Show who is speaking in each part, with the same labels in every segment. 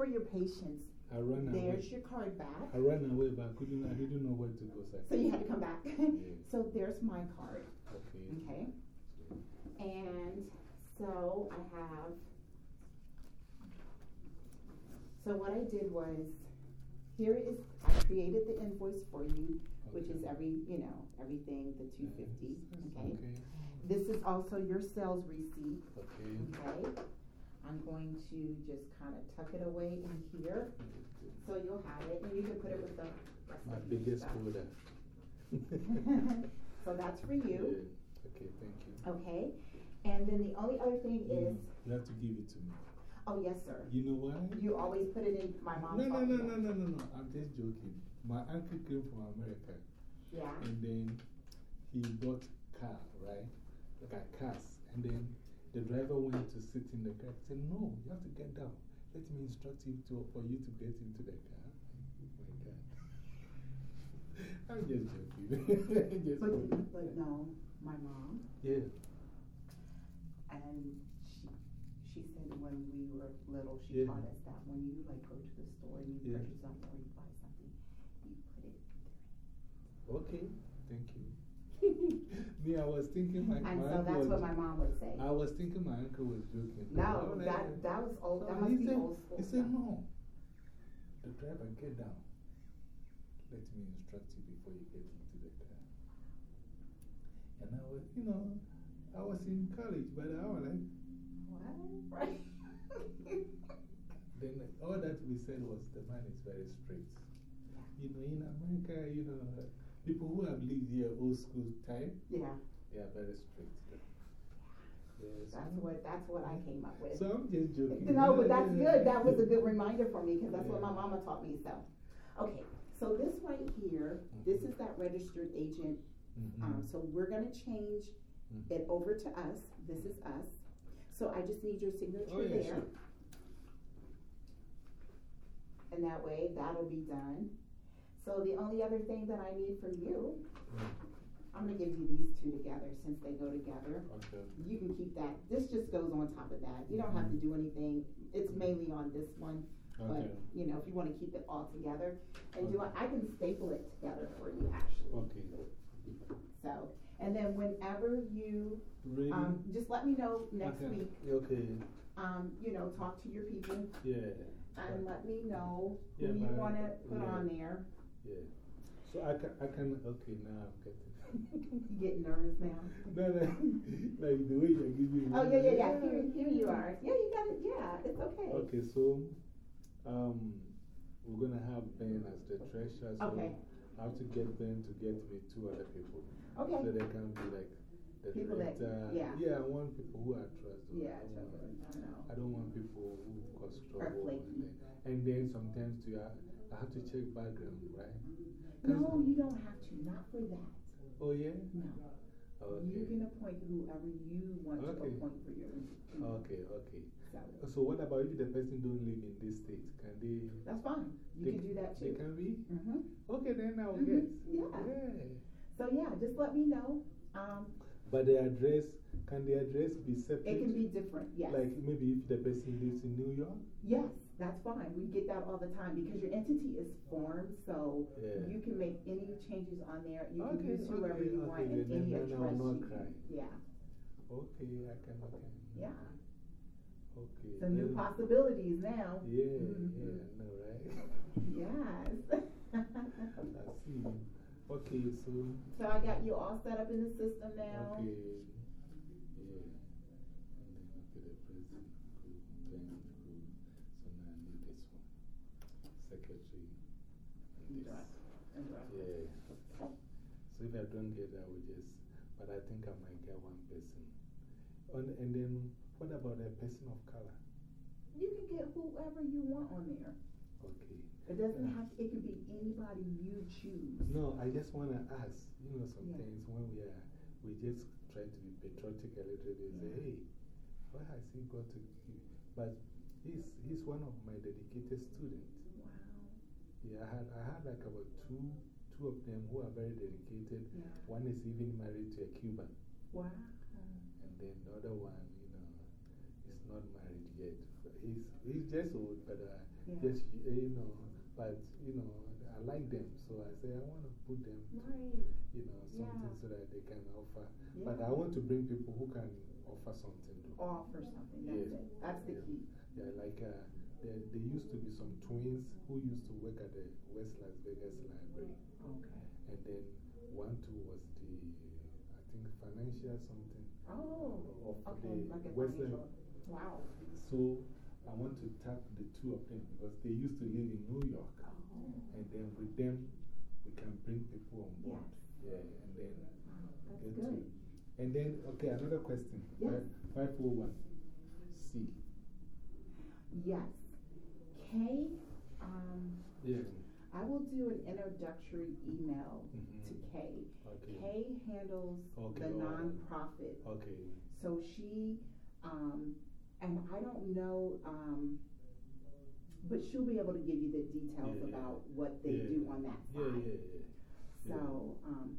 Speaker 1: for your patience.
Speaker 2: I ran away.
Speaker 1: There's your card back.
Speaker 2: I ran away, but I, couldn't, I didn't know where to go. So,
Speaker 1: so you had to come back. so there's my card.
Speaker 2: Okay.
Speaker 1: Okay. And so I have. So what I did was, here is, I created the invoice for you, which is every, you know, everything, the 250. Okay. okay. This is also your sales receipt.
Speaker 2: Okay.
Speaker 1: Okay. I'm going to just kind of tuck it away in here. So you'll have it, and you can put it with the rest
Speaker 2: My biggest folder.
Speaker 1: so that's for you.
Speaker 2: Yeah. Okay, thank you.
Speaker 1: Okay. And then the only other thing is.
Speaker 2: You have to give it to me.
Speaker 1: Oh, yes, sir.
Speaker 2: You know why?
Speaker 1: You always put it in my mom's
Speaker 2: No, no, no, no, no, no, no. I'm just joking. My uncle came from America.
Speaker 1: Yeah.
Speaker 2: And then he bought car, right? Like cars. And then the driver went to sit in the car. He said, No, you have to get down. Let me instruct you to, for you to get into the car. Oh my God. I'm just joking.
Speaker 1: just but, joking. but no, my mom.
Speaker 2: Yeah.
Speaker 1: And she, she said when we were little, she
Speaker 2: yeah.
Speaker 1: taught us that when you like go to the store and you yeah. purchase something or you buy something, you put it there.
Speaker 2: Okay, thank you. Me, I was thinking my,
Speaker 1: and
Speaker 2: my
Speaker 1: so that's what my mom would say.
Speaker 2: I was thinking my uncle was joking.
Speaker 1: No, oh, that, that was old. That must be
Speaker 2: said,
Speaker 1: old school.
Speaker 2: He said, no. The driver, get down. Let me instruct you before you get into the car. And I was, you know, I was in college, but I was like,
Speaker 1: what? Right.
Speaker 2: then all that we said was the man is very strict. You know, in America, you know, people who have lived here old school time,
Speaker 1: yeah.
Speaker 2: are very strict.
Speaker 1: Yes. That's what, that's what I came up with.
Speaker 2: So I'm just joking.
Speaker 1: No, but that's good. That was a good reminder for me because that's what my mama taught me. So, okay. So this right here, this is that registered agent.
Speaker 2: -hmm.
Speaker 1: um, so we're going to change -hmm. it over to us. This is us. So I just need your signature
Speaker 2: oh, yeah,
Speaker 1: there.
Speaker 2: Sure.
Speaker 1: And that way, that'll be done. So the only other thing that I need from you, I'm going to give you these two together since they go together.
Speaker 2: Okay.
Speaker 1: You can keep that. This just goes on top of that. You don't have to do anything. It's mainly on this one.
Speaker 2: Okay.
Speaker 1: But, you know, if you want to keep it all together and do it, I can staple it together for you, actually.
Speaker 2: Okay.
Speaker 1: So, and then whenever you,
Speaker 2: Ready?
Speaker 1: um, just let me know next
Speaker 2: okay.
Speaker 1: week.
Speaker 2: Okay.
Speaker 1: Um, you know, talk to your people.
Speaker 2: Yeah.
Speaker 1: And let me know who
Speaker 2: yeah,
Speaker 1: you want to put
Speaker 2: yeah.
Speaker 1: on there.
Speaker 2: Yeah. So I can, I can, okay, now I'm getting.
Speaker 1: you getting nervous now?
Speaker 2: no, no, like the way you're giving me.
Speaker 1: Oh, yeah, yeah, yeah. Here, here you are. Yeah, you got it. Yeah, it's okay.
Speaker 2: Okay, so um, we're going to have Ben as the treasurer. So
Speaker 1: okay.
Speaker 2: I have to get Ben to get me two other people.
Speaker 1: Okay.
Speaker 2: So they can be like the
Speaker 1: people
Speaker 2: director.
Speaker 1: That, yeah.
Speaker 2: Yeah, I want people who are trustworthy.
Speaker 1: Yeah, I, I know.
Speaker 2: I don't want people who cause trouble.
Speaker 1: And
Speaker 2: then, and then sometimes too, I, I have to check background, right?
Speaker 1: No, you don't have to. Not for that.
Speaker 2: Oh, yeah?
Speaker 1: No.
Speaker 2: Okay.
Speaker 1: You can appoint whoever you want
Speaker 2: okay.
Speaker 1: to appoint for your.
Speaker 2: Okay, okay.
Speaker 1: So.
Speaker 2: so, what about if the person don't live in this state? Can they?
Speaker 1: That's fine. You
Speaker 2: they,
Speaker 1: can do that too.
Speaker 2: They can be?
Speaker 1: Mm -hmm.
Speaker 2: Okay, then I'll
Speaker 1: -hmm.
Speaker 2: get.
Speaker 1: Yeah.
Speaker 2: yeah.
Speaker 1: So, yeah, just let me know. Um,
Speaker 2: but the address, can the address be separate?
Speaker 1: It can be different, yes.
Speaker 2: Like maybe if the person lives in New York?
Speaker 1: Yes, that's fine. We get that all the time because your entity is formed, so
Speaker 2: yeah.
Speaker 1: you can make any changes on there. You
Speaker 2: okay,
Speaker 1: can use whoever
Speaker 2: okay,
Speaker 1: you
Speaker 2: okay,
Speaker 1: want
Speaker 2: and
Speaker 1: any address.
Speaker 2: I'll not
Speaker 1: you
Speaker 2: cry.
Speaker 1: Yeah.
Speaker 2: Okay, I can, okay.
Speaker 1: Yeah.
Speaker 2: Okay.
Speaker 1: Some new possibilities now.
Speaker 2: Yeah,
Speaker 1: mm -hmm.
Speaker 2: yeah, I know, right?
Speaker 1: yes.
Speaker 2: I see. Okay, so.
Speaker 1: So I got you all set up in the system now.
Speaker 2: Okay. Yeah. And then, okay, the president, cool, then, cool. So now I need this one. Secretary. And this.
Speaker 1: And
Speaker 2: yeah. So if I don't get that, I will just. But I think I might get one person. And, and then, what about a person of color?
Speaker 1: You can get whoever you want on there.
Speaker 2: Okay.
Speaker 1: It doesn't have to, it could be anybody you choose.
Speaker 2: No, I just want to ask. You know, sometimes when we are, we just try to be patriotic a little bit, and say, hey, why has he got to. But he's, he's one of my dedicated students. Yeah, I had, I had like about two, two of them who are very dedicated. Yeah. One is even married to a Cuban.
Speaker 1: Wow.
Speaker 2: And then the other one, you know, is not married yet. He's, he's just old, but uh,
Speaker 1: Yeah.
Speaker 2: Just, you know, but, you know, I like them. So I say, I want to put them, to,
Speaker 1: Right.
Speaker 2: you know, something
Speaker 1: Yeah.
Speaker 2: so that they can offer.
Speaker 1: Yeah.
Speaker 2: But I want to bring people who can offer something.
Speaker 1: Offer something. That's. That's the key.
Speaker 2: Yeah, like uh, there, there used to be some twins who used to work at the West Las Vegas Library.
Speaker 1: Okay.
Speaker 2: And then one, two was the, I think, financial something.
Speaker 1: Oh,
Speaker 2: of
Speaker 1: okay.
Speaker 2: the
Speaker 1: Like
Speaker 2: Western.
Speaker 1: Wow.
Speaker 2: So I want to tap the two of them because they used to live in New York.
Speaker 1: Oh,
Speaker 2: And then with them, we can bring people on board. Yeah, and then
Speaker 1: that's
Speaker 2: get
Speaker 1: good.
Speaker 2: to. And then, okay, another question.
Speaker 1: Yes.
Speaker 2: 501 C.
Speaker 1: Yes. K, um,
Speaker 2: Yeah.
Speaker 1: I will do an introductory email
Speaker 2: -hmm.
Speaker 1: to Kay.
Speaker 2: Okay.
Speaker 1: Kay handles
Speaker 2: Okay,
Speaker 1: the nonprofit.
Speaker 2: Okay.
Speaker 1: So she, um, and I don't know, um, but she'll be able to give you the details
Speaker 2: Yeah, yeah.
Speaker 1: about what they
Speaker 2: Yeah,
Speaker 1: do on that side.
Speaker 2: yeah, yeah.
Speaker 1: So, um,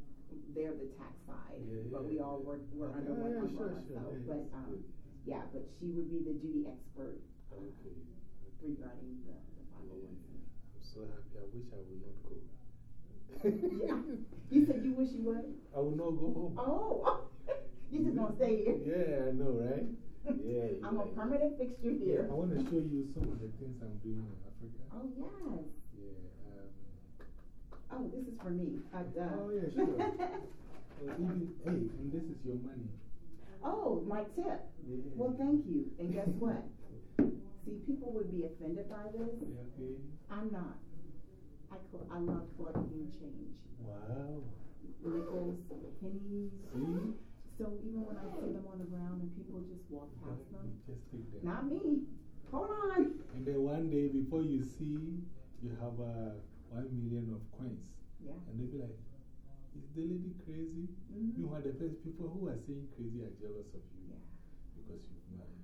Speaker 1: they're the tax side,
Speaker 2: Yeah,
Speaker 1: but we all work, we're under
Speaker 2: yeah,
Speaker 1: one
Speaker 2: yeah, sure,
Speaker 1: umbrella,
Speaker 2: sure,
Speaker 1: so,
Speaker 2: yeah,
Speaker 1: but, um, yeah, but she would be the duty expert uh, Regarding the, the oh
Speaker 2: Yeah. I'm so happy. I wish I would not go.
Speaker 1: Yeah. You said you wish you would?
Speaker 2: I will not go home.
Speaker 1: Oh, you just gonna stay here?
Speaker 2: Yeah, I know, right? Yeah.
Speaker 1: I'm a
Speaker 2: yeah.
Speaker 1: permanent fixture
Speaker 2: Yeah,
Speaker 1: here.
Speaker 2: I want to show you some of the things I'm doing in Africa.
Speaker 1: Oh, yes.
Speaker 2: Yeah. Um,
Speaker 1: Oh, this is for me. Uh, duh.
Speaker 2: Oh, yeah, sure. uh, even, hey, and this is your money.
Speaker 1: oh, my tip.
Speaker 2: Yeah.
Speaker 1: Well, thank you. And guess what? See, people would be offended by this.
Speaker 2: Okay.
Speaker 1: I'm not. I, I love collecting change.
Speaker 2: Wow.
Speaker 1: Nickels, pennies.
Speaker 2: See?
Speaker 1: So even when I see them on the ground and people just walk past
Speaker 2: You
Speaker 1: them,
Speaker 2: just take them.
Speaker 1: not me. Hold on.
Speaker 2: And then one day before you see, you have uh, one million of coins.
Speaker 1: Yeah.
Speaker 2: And they'll be like, is the lady crazy?
Speaker 1: -hmm.
Speaker 2: Meanwhile, the first people who are saying crazy are jealous of you
Speaker 1: Yeah.
Speaker 2: because you money.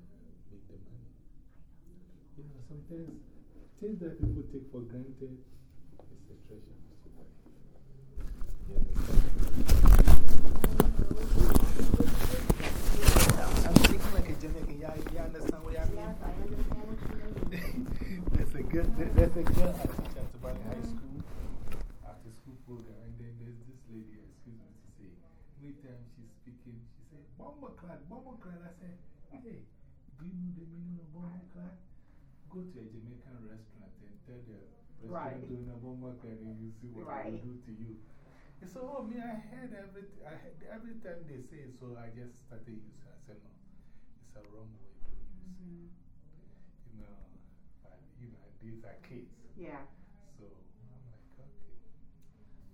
Speaker 2: You know, sometimes things that people take for granted is a treasure. I'm speaking like a Jamaican. You, you understand what I mean?
Speaker 1: Yes, I understand what you mean.
Speaker 2: there's a girl, there- there's a girl I teach at High School, after school program, and then there's this lady, excuse me to say, every time she's speaking, she said, Bomber clad, bomber clad. I said, hey, do you know the meaning of bomber clad? Go to a Jamaican restaurant and tell the restaurant
Speaker 1: Right.
Speaker 2: owner bomber and you see what
Speaker 1: Right.
Speaker 2: they do to you. And so, oh, me, I heard every, I heard, every time they say it, so I just started using it. I said, no, it's a wrong way to use it.
Speaker 1: -hmm.
Speaker 2: You know, but, you know, these are kids.
Speaker 1: Yeah.
Speaker 2: So I'm like, okay.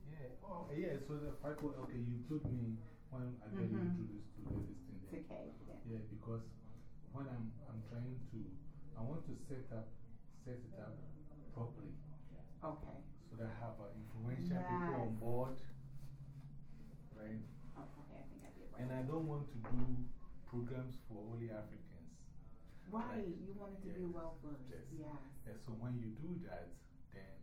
Speaker 2: Yeah. Oh, yeah. So the fact okay, you told me when I got
Speaker 1: -hmm.
Speaker 2: introduced to this thing.
Speaker 1: It's okay. Yeah.
Speaker 2: Yeah, because when I'm, I'm trying to, I want to set up, set it up properly
Speaker 1: Okay.
Speaker 2: so that I have uh, influential people on board, right?
Speaker 1: Oh, okay, I think I did right.
Speaker 2: And I don't want to do programs for only Africans.
Speaker 1: Right, you wanted to
Speaker 2: Yeah.
Speaker 1: be well versed.
Speaker 2: Yes.
Speaker 1: Yes.
Speaker 2: And so when you do that, then,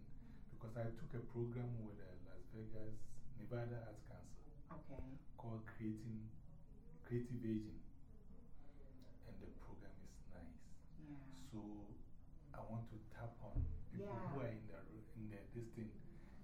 Speaker 2: because I took a program with the Las Vegas, Nevada Arts Council
Speaker 1: Okay.
Speaker 2: called Creating, Creative Aging. And the program is nice.
Speaker 1: Yeah.
Speaker 2: So I want to tap on people
Speaker 1: Yeah.
Speaker 2: who are in the, in the, this thing.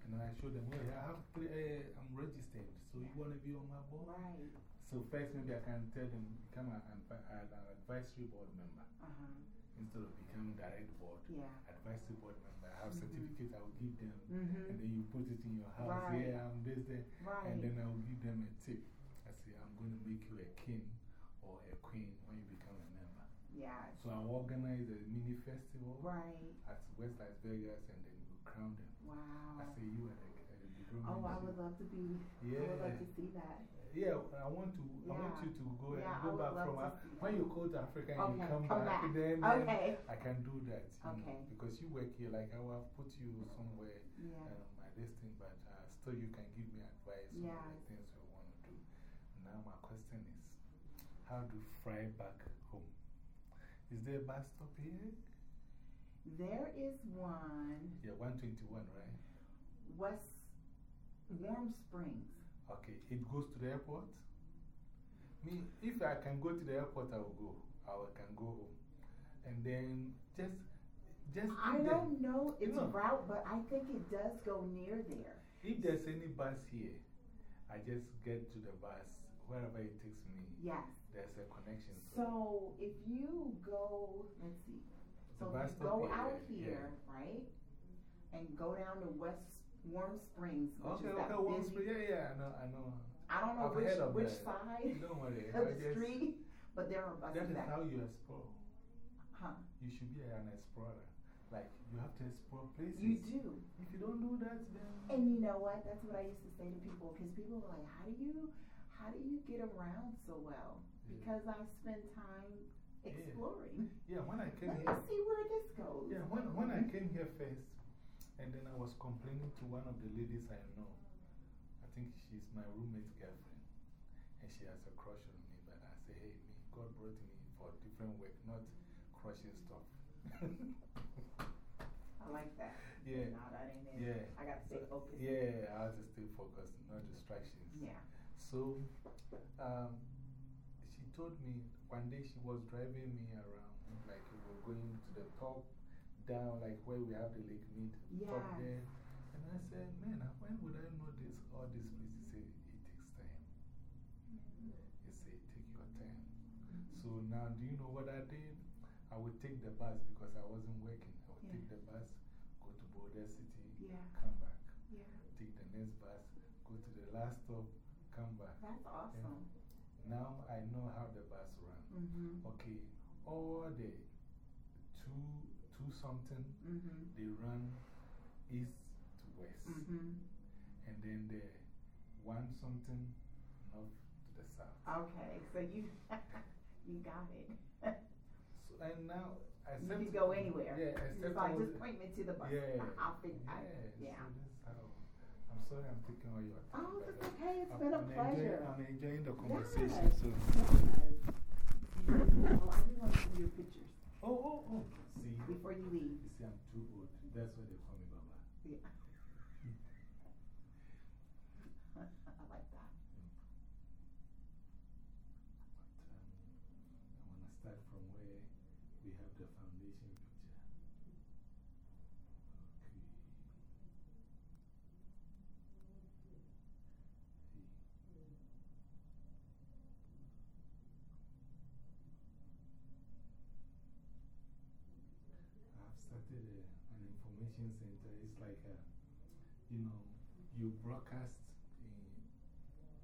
Speaker 2: And then I show them, well, I have three, uh, I'm registered. So you want to be on my board?
Speaker 1: Right.
Speaker 2: So first, maybe I can tell them, become an, an advisory board member
Speaker 1: Uh huh.
Speaker 2: instead of becoming direct board.
Speaker 1: Yeah.
Speaker 2: Advisory board member. I have
Speaker 1: -hmm.
Speaker 2: certificate I will give them.
Speaker 1: Mm -hmm.
Speaker 2: And then you put it in your house.
Speaker 1: Right.
Speaker 2: Yeah, I'm this, there.
Speaker 1: Right.
Speaker 2: And then I will give them a tip. I say, I'm going to make you a king or a queen when you become a member.
Speaker 1: Yeah.
Speaker 2: So I organize a mini festival
Speaker 1: Right.
Speaker 2: at West Las Vegas and then we crown them.
Speaker 1: Wow.
Speaker 2: I say, you are the,
Speaker 1: Oh, I would love to be.
Speaker 2: Yeah.
Speaker 1: I would love to see that.
Speaker 2: Yeah, I want to. I want you to go
Speaker 1: Yeah,
Speaker 2: and go back from. Uh, when you go to Africa and
Speaker 1: Okay,
Speaker 2: you come,
Speaker 1: come
Speaker 2: back,
Speaker 1: back.
Speaker 2: then,
Speaker 1: Okay.
Speaker 2: I can do that. you know,
Speaker 1: Okay.
Speaker 2: because you work here, like I will put you somewhere
Speaker 1: Yeah.
Speaker 2: um, at this thing, but uh, still you can give me advice on the things we want to do. Now, my question is how to fly back home? Is there a bus stop here?
Speaker 1: There is one,
Speaker 2: Yeah, 121, right?
Speaker 1: West Warm Springs.
Speaker 2: Okay, it goes to the airport? Me, if I can go to the airport, I will go. I will, can go home. And then just Just
Speaker 1: I don't know its
Speaker 2: No.
Speaker 1: route, but I think it does go near there.
Speaker 2: If there's any bus here, I just get to the bus, wherever it takes me.
Speaker 1: Yes.
Speaker 2: There's a connection.
Speaker 1: So if you go, let's see. So
Speaker 2: bus
Speaker 1: if you
Speaker 2: stop
Speaker 1: go
Speaker 2: here,
Speaker 1: out
Speaker 2: yeah.
Speaker 1: here, right? And go down to West Warm Springs,
Speaker 2: Okay,
Speaker 1: that
Speaker 2: okay, one
Speaker 1: busy-
Speaker 2: spring. Yeah, yeah, I know, I know.
Speaker 1: I don't know
Speaker 2: I've
Speaker 1: which, which
Speaker 2: that.
Speaker 1: side
Speaker 2: Don't worry.
Speaker 1: of
Speaker 2: I
Speaker 1: the street, but there are
Speaker 2: That
Speaker 1: buses
Speaker 2: is
Speaker 1: that,
Speaker 2: how you explore.
Speaker 1: huh?
Speaker 2: You should be an explorer. Like, you have to explore places.
Speaker 1: You do.
Speaker 2: If you don't do that, then.
Speaker 1: And you know what? That's what I used to say to people because people were like, how do you, how do you get around so well?
Speaker 2: Yeah.
Speaker 1: Because I spend time exploring.
Speaker 2: Yeah, when I came
Speaker 1: Let
Speaker 2: here.
Speaker 1: see where this goes.
Speaker 2: Yeah, when, when I came here first, and then I was complaining to one of the ladies I know. I think she's my roommate's girlfriend. And she has a crush on me. But I say, hey, me, God brought me for different work, not crushing stuff.
Speaker 1: I like that.
Speaker 2: Yeah.
Speaker 1: That.
Speaker 2: Yeah.
Speaker 1: I got to stay focused.
Speaker 2: Yeah, I have to stay focused, no distractions.
Speaker 1: Yeah.
Speaker 2: So, um, she told me one day she was driving me around, like we were going to the top, down, like where we have the Lake top
Speaker 1: Yes.
Speaker 2: there. And I said, man, when would I know this, all these places? He said, it takes time. He said, take your time. So now, do you know what I did? I would take the bus because I wasn't working. I would
Speaker 1: Yeah.
Speaker 2: take the bus, go to Boulder City,
Speaker 1: Yeah.
Speaker 2: come back.
Speaker 1: Yeah.
Speaker 2: Take the next bus, go to the last stop, come back.
Speaker 1: That's awesome.
Speaker 2: Now I know how the bus runs.
Speaker 1: Mm hmm.
Speaker 2: Okay, all two, two something,
Speaker 1: Mm hmm.
Speaker 2: they run east to west.
Speaker 1: Mm hmm.
Speaker 2: And then they want something north to the south.
Speaker 1: Okay, so you, you got it.
Speaker 2: So, and now, I
Speaker 1: You
Speaker 2: said.
Speaker 1: can go anywhere.
Speaker 2: Yeah,
Speaker 1: It's
Speaker 2: except
Speaker 1: like, just point me to the bus.
Speaker 2: Yeah.
Speaker 1: I'll figure
Speaker 2: yeah.
Speaker 1: Yeah.
Speaker 2: So that's how. I'm sorry I'm taking all your time.
Speaker 1: Oh,
Speaker 2: uh,
Speaker 1: okay. It's
Speaker 2: I'm-
Speaker 1: been a
Speaker 2: I'm enjoying-
Speaker 1: pleasure.
Speaker 2: I'm enjoying the
Speaker 1: Yes,
Speaker 2: conversation.
Speaker 1: yes.
Speaker 2: So.
Speaker 1: Well, I do want to see your pictures
Speaker 2: Oh, oh, oh. See,
Speaker 1: before you leave.
Speaker 2: you see, I'm too old. That's why they call me Baba.
Speaker 1: Yeah. I like that.
Speaker 2: But um, I want to start from where we have the foundation picture. Okay. I've started a, an information center. It's like, a, you know, you broadcast in,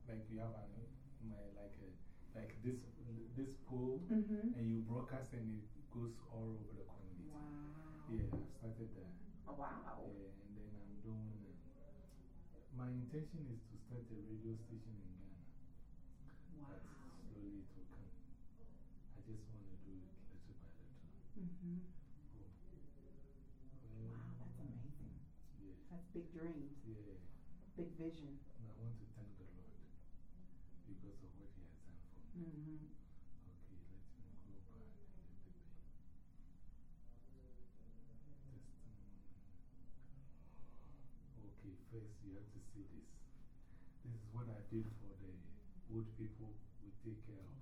Speaker 2: like you have an, my, like, a, like this, this pool,
Speaker 1: Mm-hmm.
Speaker 2: and you broadcast and it goes all over the community.
Speaker 1: Wow.
Speaker 2: Yeah, I've started there.
Speaker 1: Oh, wow.
Speaker 2: Yeah, and then I'm doing, uh, my intention is to start a radio station in Ghana.
Speaker 1: Wow.
Speaker 2: But slowly it will come. I just want to do it little by little.
Speaker 1: Mm-hmm.
Speaker 2: Well,
Speaker 1: Wow, that's amazing.
Speaker 2: Yeah,
Speaker 1: That's big big vision.
Speaker 2: And I want to thank the Lord because of what He has done for me.
Speaker 1: Mm-hmm.
Speaker 2: Okay, let me go back a little bit. Testimony. Okay, first you have to see this. This is what I did for the old people we take care of.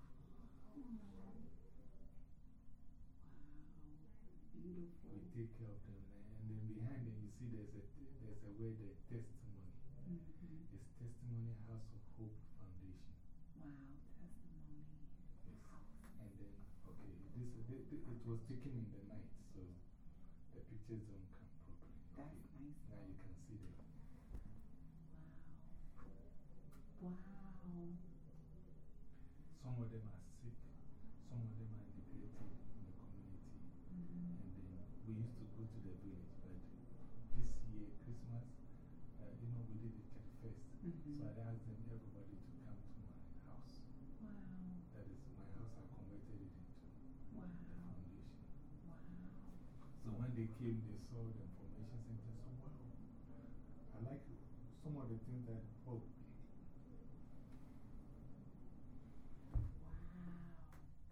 Speaker 1: Beautiful.
Speaker 2: We take care of them. And then behind them, you see there's a, there's a word, the testimony. Testimony House of Hope Foundation.
Speaker 1: Wow, testimony.
Speaker 2: Yes. And then, okay, this, th th it was taken in the night, so the pictures don't come properly.
Speaker 1: That's
Speaker 2: Okay.
Speaker 1: nice.
Speaker 2: Now you can see them.
Speaker 1: Wow. Wow.
Speaker 2: Some of them are sick, some of them are neglected in the community.
Speaker 1: Mm-hmm.
Speaker 2: And then we used to go to the village, but this year, Christmas, uh, you know, we did it at first.
Speaker 1: Mhm.
Speaker 2: So I asked them, everybody to come to my house.
Speaker 1: Wow.
Speaker 2: That is my house, I converted it into
Speaker 1: Wow.
Speaker 2: the foundation.
Speaker 1: Wow.
Speaker 2: So when they came, they saw the information center. So, wow, I like some of the things that, oh,
Speaker 1: Wow.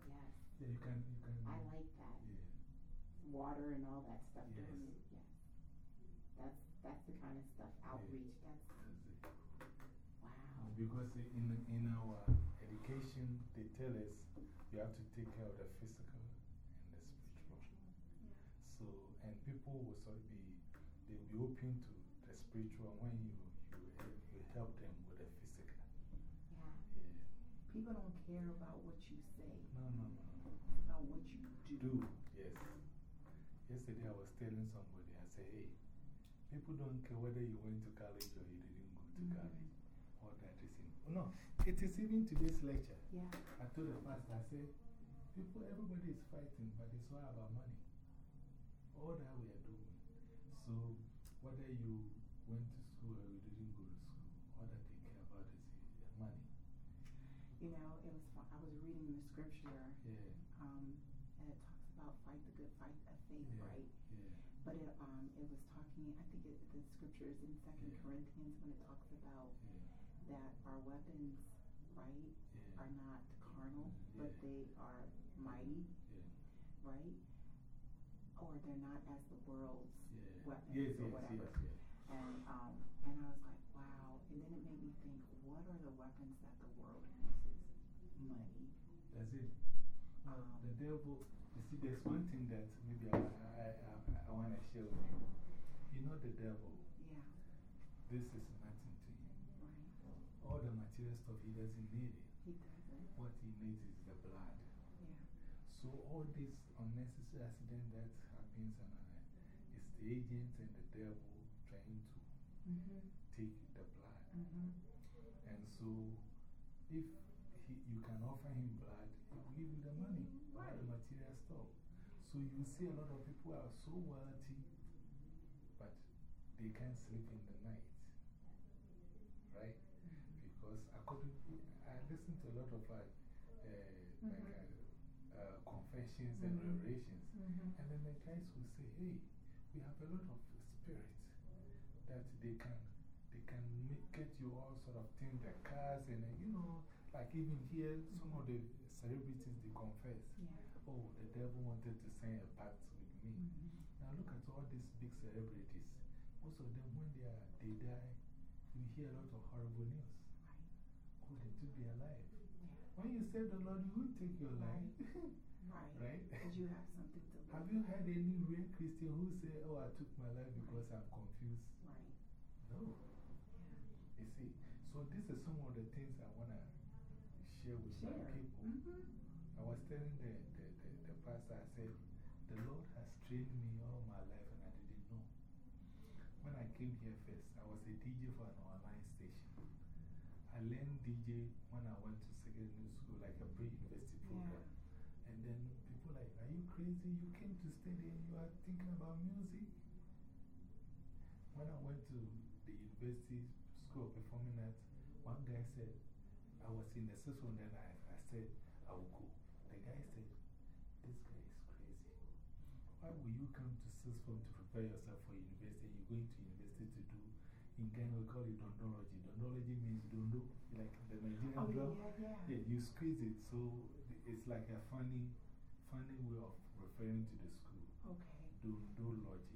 Speaker 1: Yes.
Speaker 2: yeah, you can, you can.
Speaker 1: I like that.
Speaker 2: Yeah,
Speaker 1: Water and all that stuff.
Speaker 2: Yes.
Speaker 1: doing it. Yes. That's, that's the kind of stuff. Outreach. That's,
Speaker 2: that's it.
Speaker 1: wow.
Speaker 2: Because in, in our education, they tell us you have to take care of the physical and the spiritual. So, and people will sort of be, they'll be open to the spiritual when you, you, you help them with the physical.
Speaker 1: Yeah.
Speaker 2: Yeah.
Speaker 1: People don't care about what you say,
Speaker 2: No, no, no.
Speaker 1: it's about what you do.
Speaker 2: Do, yes. Yesterday I was telling somebody, I said, hey, people don't care whether you went to college or you didn't go to
Speaker 1: -hmm.
Speaker 2: college. All that is in. No, it is even today's lecture.
Speaker 1: Yeah.
Speaker 2: I told the pastor, I said, people, everybody is fighting, but it's all about money. All that we are doing. So, whether you went to school or you didn't go to school, all that they care about is money.
Speaker 1: You know, it was fun. I was reading the scripture.
Speaker 2: Yeah.
Speaker 1: Um, and it talks about fight the good fight of faith,
Speaker 2: Yeah.
Speaker 1: right?
Speaker 2: Yeah.
Speaker 1: But it, um, it was talking, I think it, the scripture is in Second
Speaker 2: Yeah.
Speaker 1: Corinthians when it talks about
Speaker 2: Yeah.
Speaker 1: that our weapons, right,
Speaker 2: Yeah.
Speaker 1: are not carnal, but they are mighty,
Speaker 2: Yeah.
Speaker 1: right? Or they're not as the world's weapons
Speaker 2: Yes,
Speaker 1: or
Speaker 2: yes,
Speaker 1: whatever.
Speaker 2: yes.
Speaker 1: And, um, and I was like, wow. And then it made me think, what are the weapons that the world uses? Money.
Speaker 2: That's it.
Speaker 1: Um,
Speaker 2: the devil, you see, there's one thing that maybe I, I, I, I want to share with you. You know, the devil, this is nothing to him.
Speaker 1: right.
Speaker 2: All the material stuff, he doesn't need it.
Speaker 1: He doesn't.
Speaker 2: What he needs is the blood.
Speaker 1: Yeah.
Speaker 2: So, all this unnecessary accident that happens, and uh, it's the agents and the devil trying to
Speaker 1: Mm-hmm.
Speaker 2: take the blood.
Speaker 1: Mm-hmm.
Speaker 2: And so, if he, you can offer him blood, he will give you the money, all the material stuff. So, you see a lot of people are so wealthy, but they can't sleep in the night. Right? Because according I listen to a lot of like, uh, like uh, uh, confessions and
Speaker 1: Mhm.
Speaker 2: revelations.
Speaker 1: Mm-hmm.
Speaker 2: And then the guys will say, hey, we have a lot of spirits that they can, they can make, get you all sort of things, the cars, and uh, you know, like even here, some of the celebrities they confess,
Speaker 1: Yeah.
Speaker 2: oh, the devil wanted to sign a pact with me.
Speaker 1: Mm-hmm.
Speaker 2: Now look at all these big celebrities. Most of them, when they, are, they die, you hear a lot of horrible news.
Speaker 1: Right.
Speaker 2: Oh, they took their life.
Speaker 1: Yeah.
Speaker 2: When you serve the Lord, you won't take your life.
Speaker 1: Right.
Speaker 2: right?
Speaker 1: Because you have something to live.
Speaker 2: Have you heard any real Christian who say, Oh, I took my life because I'm confused?
Speaker 1: Right.
Speaker 2: No. You see, so this is some of the things I want to share with
Speaker 1: Share.
Speaker 2: my people.
Speaker 1: Mm-hmm.
Speaker 2: I was telling the, the, the, the pastor, I said, The Lord has trained me all my life and I didn't know. When I came here first, I was a DJ for an online station. I learned DJ when I went to secondary school, like a pre university program. And then people like, Are you crazy? You came to study and you are thinking about music? When I went to the University School Performing Arts, one guy said, I was in the sixth one, then I, I said, I will go. The guy said, This guy is crazy. Why will you come to sixth form to prepare yourself for university? You're going to university to do, in Ghana, we call it dondology. Dondology means dondo, like the Nigerian
Speaker 1: Oh,
Speaker 2: drum.
Speaker 1: yeah, yeah.
Speaker 2: Yeah, you squeeze it, so it's like a funny, funny way of referring to the school.
Speaker 1: Okay.
Speaker 2: Dondology.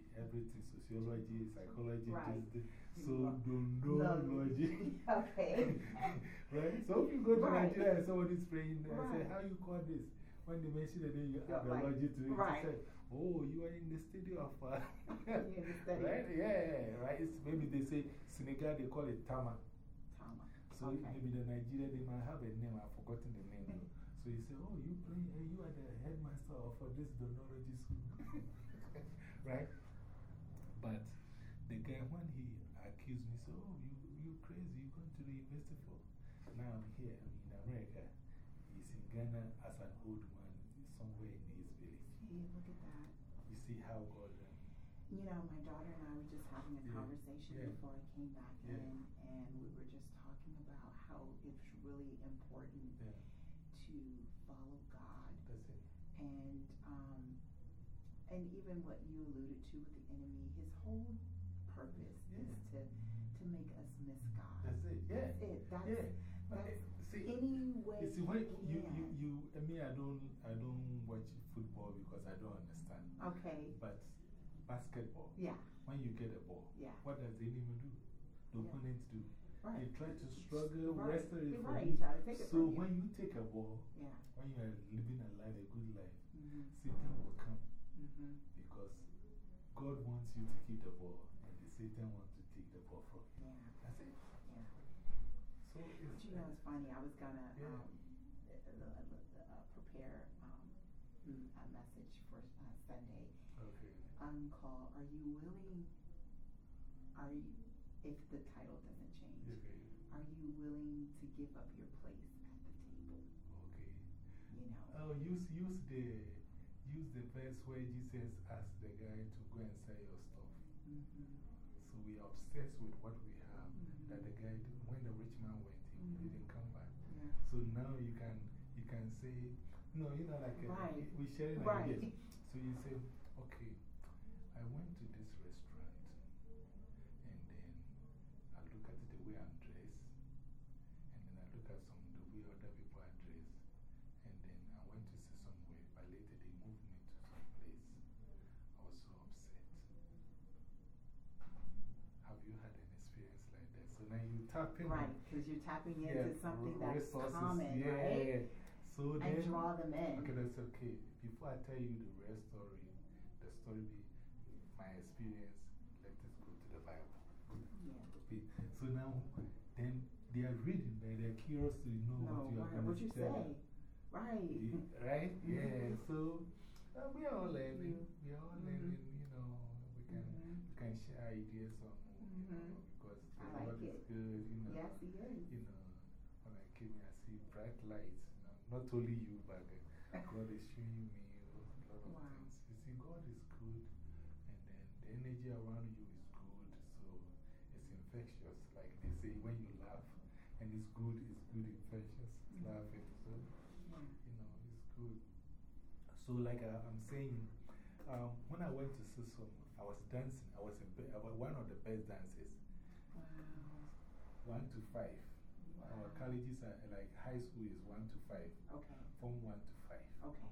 Speaker 2: Sociology, psychology,
Speaker 1: Right.
Speaker 2: this, this. So,
Speaker 1: Lo-
Speaker 2: dondology.
Speaker 1: okay.
Speaker 2: right? So, if you go to
Speaker 1: Right.
Speaker 2: Nigeria and somebody's praying, I say, How you call this? When they mention the name, you add the
Speaker 1: Right.
Speaker 2: logic to it.
Speaker 1: Right.
Speaker 2: Say, Oh, you are in the studio of. Uh,
Speaker 1: You're in the study.
Speaker 2: Right? Yeah, right. It's, maybe they say Senegal, they call it Tama.
Speaker 1: Tama.
Speaker 2: So
Speaker 1: Okay.
Speaker 2: maybe the Nigeria, they might have a name. I've forgotten the name. though. So you say, Oh, you play, uh, you are the headmaster of uh, this donology school. right? But the guy, when he accused me, said, Oh, you, you crazy. You're going to the university for. Now, I'm here in America, he's in Ghana as an old man, somewhere in his village.
Speaker 1: Hey, look at that.
Speaker 2: You see how God. Um,
Speaker 1: You know, my daughter and I were just having a
Speaker 2: Yeah.
Speaker 1: conversation
Speaker 2: Yeah.
Speaker 1: before I came back
Speaker 2: Yeah.
Speaker 1: in, and we were just talking about how it's really important to follow God.
Speaker 2: that's it.
Speaker 1: And, um, and even what you alluded to with the enemy, whole purpose is to, to make us miss God.
Speaker 2: That's it. Yeah.
Speaker 1: That's it. That's,
Speaker 2: Yeah. But,
Speaker 1: that's
Speaker 2: see,
Speaker 1: any way
Speaker 2: You see, when you, you, you, I mean, I don't, I don't watch football because I don't understand.
Speaker 1: Okay.
Speaker 2: But basketball,
Speaker 1: Yeah.
Speaker 2: when you get a ball,
Speaker 1: Yeah.
Speaker 2: what does the enemy do? The
Speaker 1: Yeah.
Speaker 2: opponent do?
Speaker 1: Right.
Speaker 2: They try to struggle,
Speaker 1: Right.
Speaker 2: wrestle it from
Speaker 1: right.
Speaker 2: you.
Speaker 1: Try to take it
Speaker 2: so
Speaker 1: you.
Speaker 2: when you take a ball,
Speaker 1: Yeah.
Speaker 2: when you are living a life, a good life,
Speaker 1: Mm-hmm.
Speaker 2: Satan will come
Speaker 1: Mm-hmm.
Speaker 2: because God wants you to keep the ball, and the Satan wants to take the ball from you.
Speaker 1: Yeah.
Speaker 2: That's it.
Speaker 1: Yeah.
Speaker 2: So it's,
Speaker 1: you know, it's funny. I was gonna
Speaker 2: Yeah.
Speaker 1: um, uh, uh, uh, prepare um, mm, a message for uh, Sunday.
Speaker 2: okay.
Speaker 1: Um, call. Are you willing? Are you, if the title doesn't change,
Speaker 2: Okay.
Speaker 1: are you willing to give up your place at the table?
Speaker 2: Okay.
Speaker 1: You know.
Speaker 2: Oh, use, use, the, use the verse where Jesus asked the guy to go and sell your stuff.
Speaker 1: -hmm.
Speaker 2: So we are obsessed with what we have.
Speaker 1: -hmm.
Speaker 2: That the guy, did, when the rich man went, he
Speaker 1: -hmm.
Speaker 2: didn't come back.
Speaker 1: Yeah.
Speaker 2: So now you can, you can say, no, you know, like uh,
Speaker 1: Right.
Speaker 2: we share an
Speaker 1: Right.
Speaker 2: idea. So you say, okay, I went to this restaurant and then I look at the way I'm dressed and then I look at some the way other people are dressed and then I went to see somewhere, but later they moved me to some place. I was so upset. Have you had an experience like that? So in.
Speaker 1: Right, because you're tapping into
Speaker 2: Yeah,
Speaker 1: something that's
Speaker 2: resources,
Speaker 1: common,
Speaker 2: yeah,
Speaker 1: right?
Speaker 2: So
Speaker 1: And
Speaker 2: then,
Speaker 1: draw them in.
Speaker 2: Okay, that's okay. Before I tell you the real story, the story be my experience, let us go to the Bible.
Speaker 1: Yeah.
Speaker 2: Okay, so now, then they are reading, they're curious to know
Speaker 1: No,
Speaker 2: what you are
Speaker 1: right,
Speaker 2: going to tell
Speaker 1: say. Right.
Speaker 2: You- Right? Yeah, so uh, we are all learning. We are all
Speaker 1: Mhm.
Speaker 2: learning, you know, we can,
Speaker 1: Mhm.
Speaker 2: we can share ideas on, you know,
Speaker 1: Mhm.
Speaker 2: because
Speaker 1: I like it.
Speaker 2: good, you know.
Speaker 1: Yes, he is.
Speaker 2: You know, when I came here, I see bright lights. You know, not only you, but uh, God is showing me a lot of
Speaker 1: Wow.
Speaker 2: things. You see, God is good, and then the energy around you is good, so it's infectious. Like they say, when you laugh, and it's good, it's good, infectious,
Speaker 1: Mhm.
Speaker 2: laughing. So,
Speaker 1: Yeah.
Speaker 2: you know, it's good. So, like I, I'm saying, um, when I went to Sisom, I was dancing. I was, a be- I was one of the best dancers,
Speaker 1: Wow.
Speaker 2: five. Our colleges are like high school is one to five,
Speaker 1: Okay.
Speaker 2: form one to five.
Speaker 1: Okay.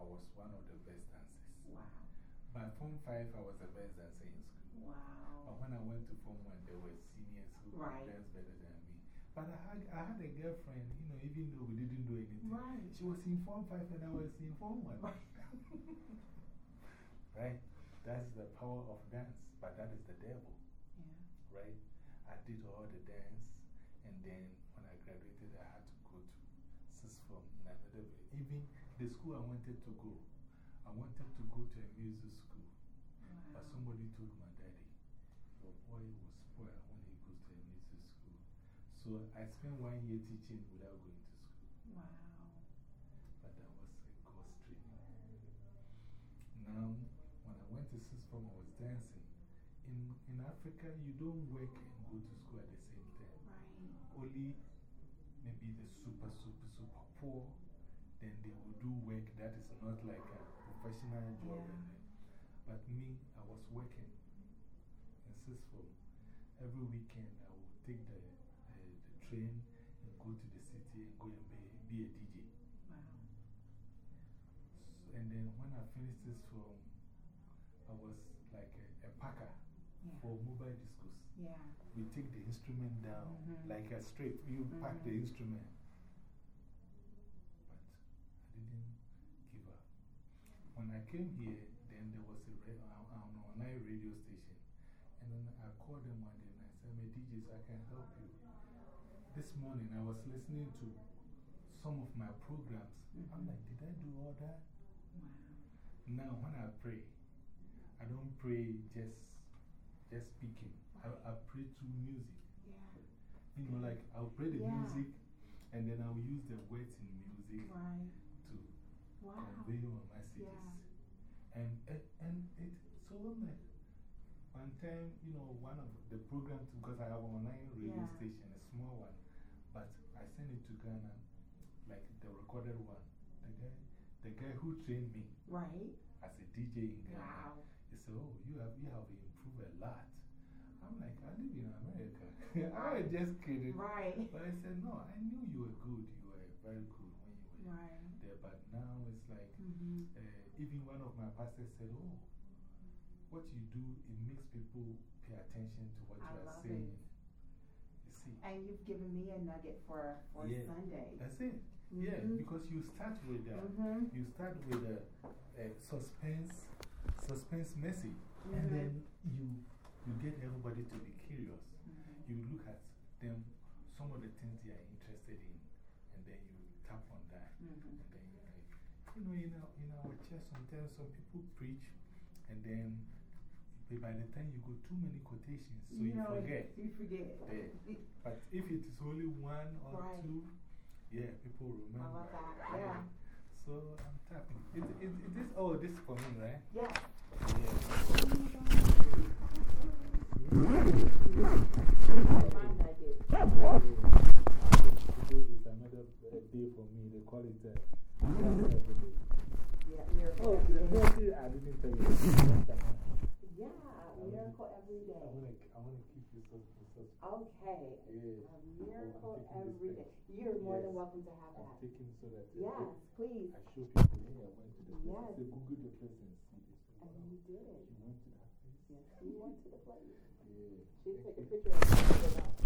Speaker 2: I was one of the best dancers.
Speaker 1: Wow.
Speaker 2: By form five, I was the best dancer in school.
Speaker 1: Wow.
Speaker 2: But when I went to form one, there were seniors who
Speaker 1: Right.
Speaker 2: could dance better than me. But I had, I had a girlfriend, you know, even though we didn't do anything.
Speaker 1: Right.
Speaker 2: She was in form five and I was in form one.
Speaker 1: Right.
Speaker 2: right? That's the power of dance, but that is the devil,
Speaker 1: Yeah.
Speaker 2: right? I did all the dance, then when I graduated, I had to go to sixth form in another, way. even the school I wanted to go. I wanted to go to a music school, but somebody told my daddy, your boy will spoil when he goes to a music school. So I spent one year teaching without going to school.
Speaker 1: Wow.
Speaker 2: But that was a God's training. Now, when I went to sixth form, I was dancing. In, in Africa, you don't work and go to school at the same time.
Speaker 1: Right.
Speaker 2: Only maybe the super, super, super poor, then they will do work that is not like a professional job.
Speaker 1: Yeah.
Speaker 2: And then, but me, I was working in sixth form. Every weekend, I would take the, uh, the train and go to the city and go and be, be a DJ.
Speaker 1: Wow.
Speaker 2: And then when I finished this film, I was like a, a packer
Speaker 1: Yeah.
Speaker 2: for mobile discos.
Speaker 1: Yeah.
Speaker 2: We take the instrument down
Speaker 1: -hmm.
Speaker 2: like a strip, you pack the
Speaker 1: -hmm.
Speaker 2: instrument. But I didn't give up. When I came here, then there was a ra uh, an online radio station. And then I called them one day and I said, I'm a DJ, so I can help you. This morning I was listening to some of my programs. I'm
Speaker 1: -hmm.
Speaker 2: like, did I do all that?
Speaker 1: Wow.
Speaker 2: Now, when I pray, I don't pray just speaking. I, I pray through music.
Speaker 1: Yeah.
Speaker 2: You know, like I'll play the
Speaker 1: Yeah.
Speaker 2: music and then I'll use the words in music
Speaker 1: Right.
Speaker 2: to
Speaker 1: Wow.
Speaker 2: convey my messages.
Speaker 1: Yeah.
Speaker 2: And, and, and it, so I'm like, one time, you know, one of the programs, because I have an online radio
Speaker 1: Yeah.
Speaker 2: station, a small one, but I sent it to Ghana, like the recorded one. The guy, the guy who trained me
Speaker 1: Right.
Speaker 2: as a DJ in Ghana.
Speaker 1: Wow.
Speaker 2: He said, Oh, you have, you have improved a lot. I'm like, I live in America. I was just kidding.
Speaker 1: Right.
Speaker 2: But I said, No, I knew you were good. You were very good when you were
Speaker 1: Right.
Speaker 2: there. But now it's like,
Speaker 1: -hmm.
Speaker 2: uh, even one of my pastors said, Oh, what you do, it makes people pay attention to what
Speaker 1: I
Speaker 2: you are saying.
Speaker 1: it.
Speaker 2: You see,
Speaker 1: And you've given me a nugget for, for
Speaker 2: Yeah.
Speaker 1: Sunday.
Speaker 2: that's it. Yeah,
Speaker 1: -hmm.
Speaker 2: because you start with, uh,
Speaker 1: -hmm.
Speaker 2: you start with a, a suspense, suspense message. And then you, you get everybody to be curious. You look at them, some of the things they are interested in, and then you tap on that. -hmm. And then you like, you know, in our, in our church, sometimes some people preach, and then by the time you go too many quotations, so you, you know, forget.
Speaker 1: You forget.
Speaker 2: Yeah. but if it is only one or
Speaker 1: right.
Speaker 2: two, yeah, people remember.
Speaker 1: I love that. Yeah.
Speaker 2: So I'm tapping. Is, is, is this, oh, this is for me, right?
Speaker 1: Yeah.
Speaker 2: Yeah. Today day for me. They call it uh,
Speaker 1: yeah, miracle.
Speaker 2: Oh, I didn't tell you.
Speaker 1: Yeah, miracle every day. I
Speaker 2: want to I wanna keep you so, so
Speaker 1: Okay.
Speaker 2: Yeah.
Speaker 1: A miracle every day. You're more than welcome to have that.
Speaker 2: I'm taking so that.
Speaker 1: Yes, please.
Speaker 2: I show people, hey, I went to the place.
Speaker 1: Yes.
Speaker 2: I Google the place and see this.
Speaker 1: And you did.
Speaker 2: You went to place?
Speaker 1: You went to the place.
Speaker 2: Yeah.
Speaker 1: She'd take a picture of it.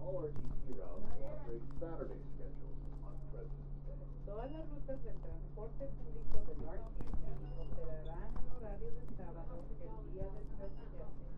Speaker 3: All RTC routes operate Saturday schedules on President's Day.
Speaker 4: Todas las rutas del transporte público del RTC operarán en horario de sábado el día del presidente.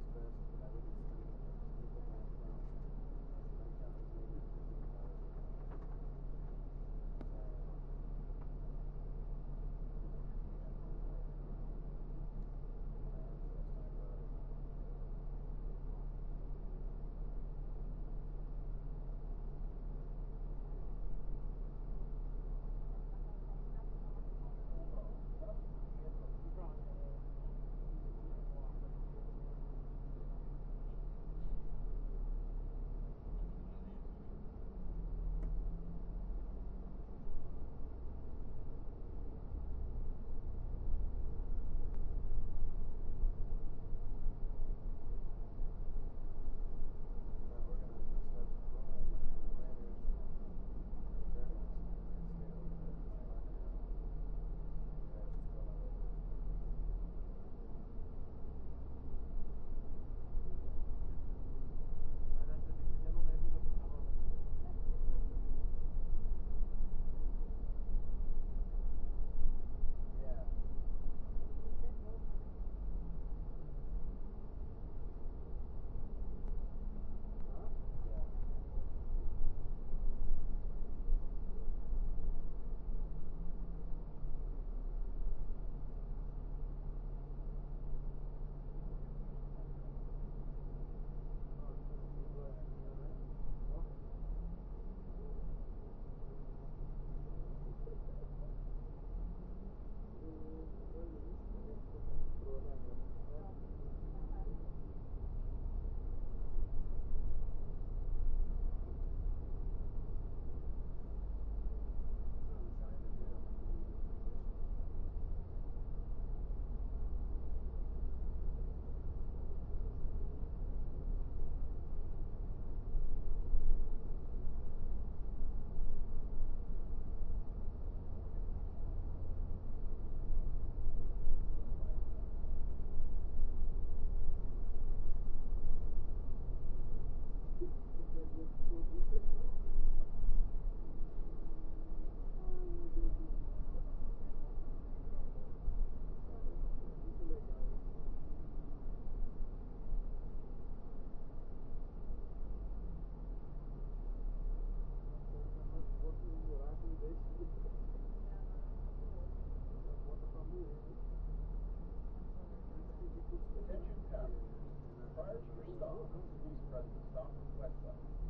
Speaker 3: Attention passengers, prior to your stop, please press the
Speaker 5: stop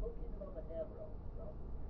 Speaker 5: spoken about the
Speaker 6: Hebron, right?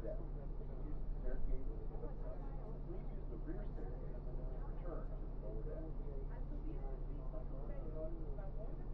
Speaker 6: step, staircase, and
Speaker 3: up front. Please use the rear staircase to return to the lower deck.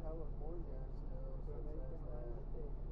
Speaker 5: California still, so, so they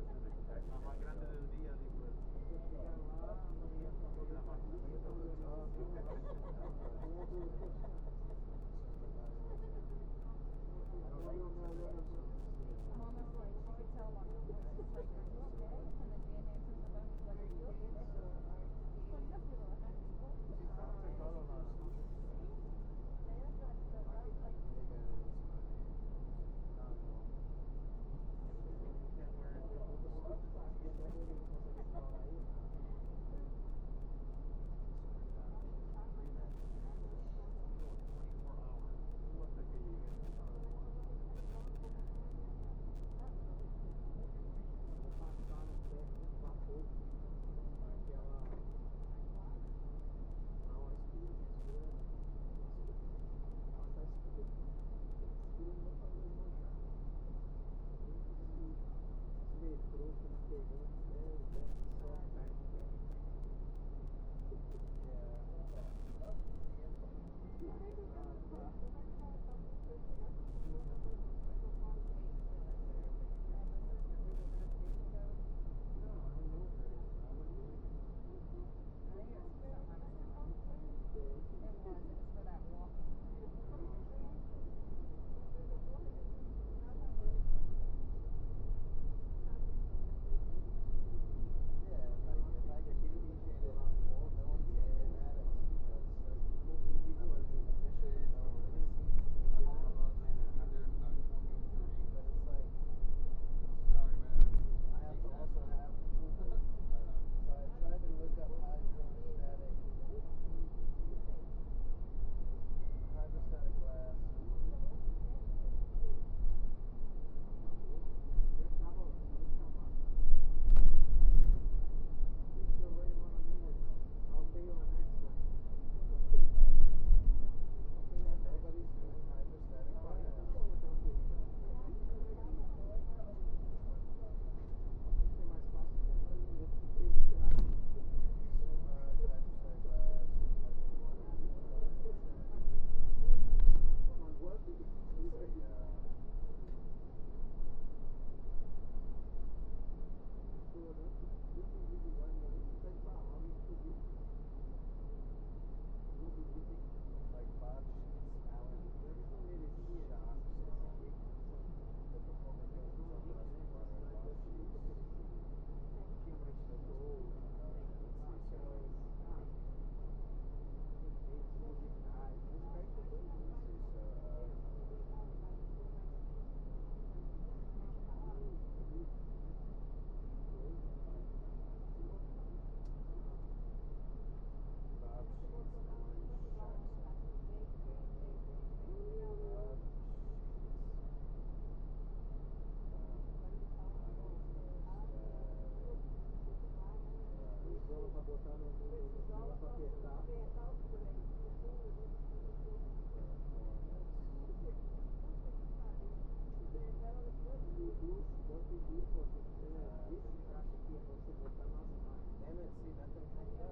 Speaker 3: Thank you.
Speaker 5: botar no. Lá pra apertar. Apertar os Esse caixa aqui é pra você botar nas máquinas. Ela é assim, dá pra encaixar.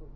Speaker 5: え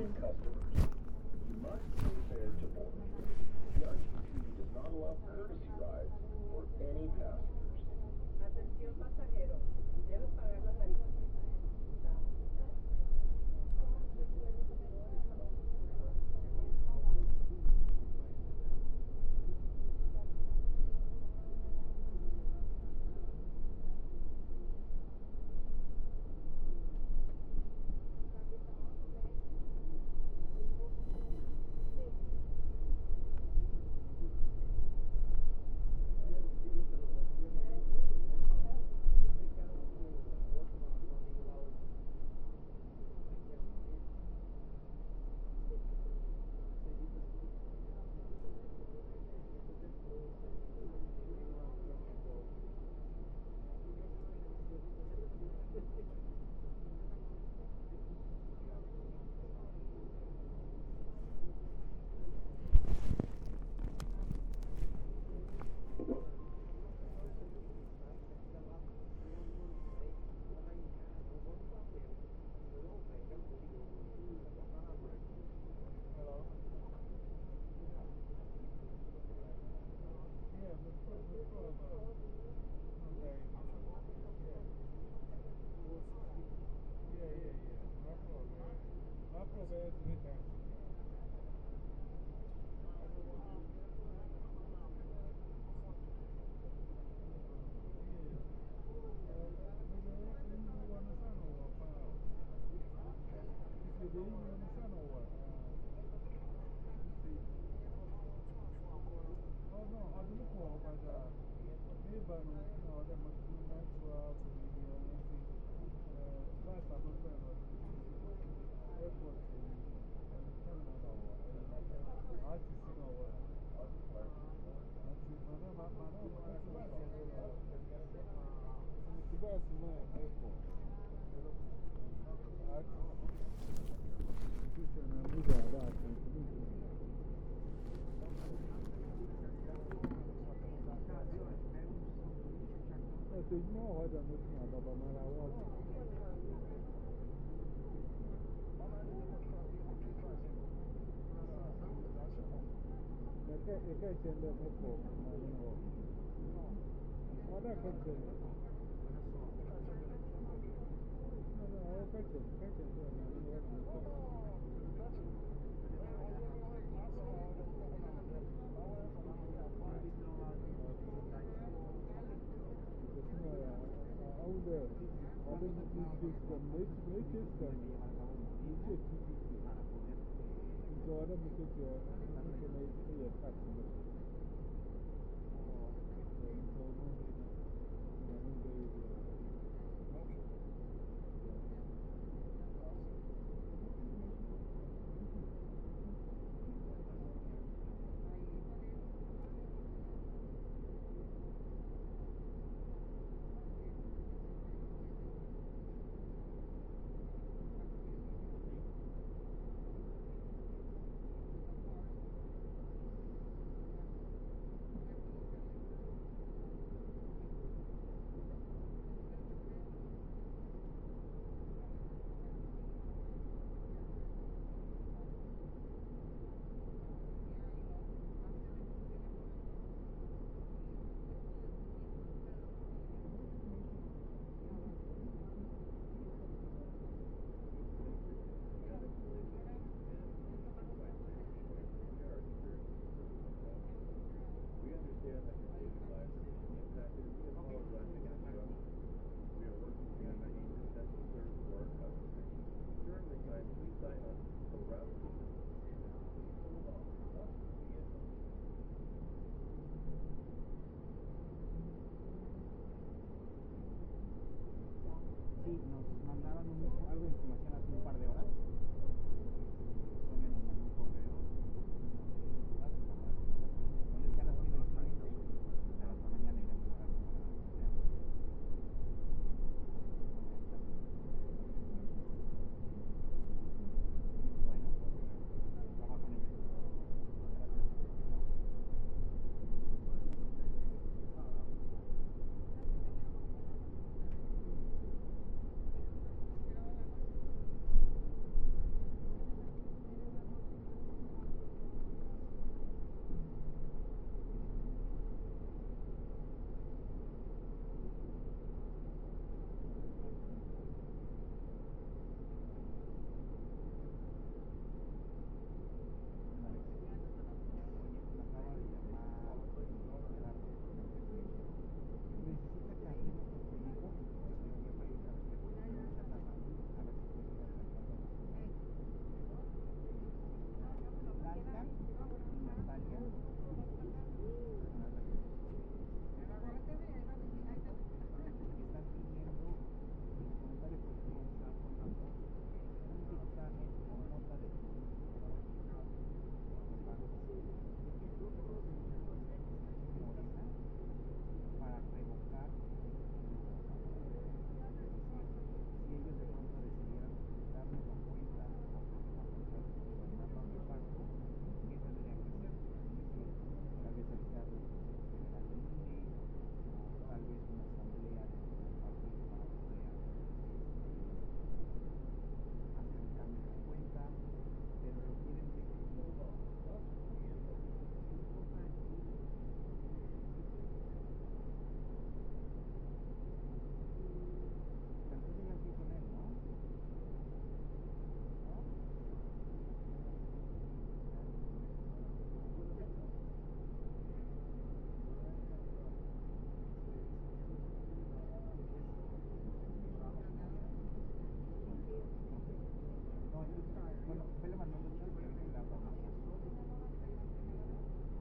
Speaker 5: Thank you. Thank you. Airport. Olha carteira. Olha a carteira, carteira. Olha, olha o principalmente meio que esse ano. Então, olha muito que é.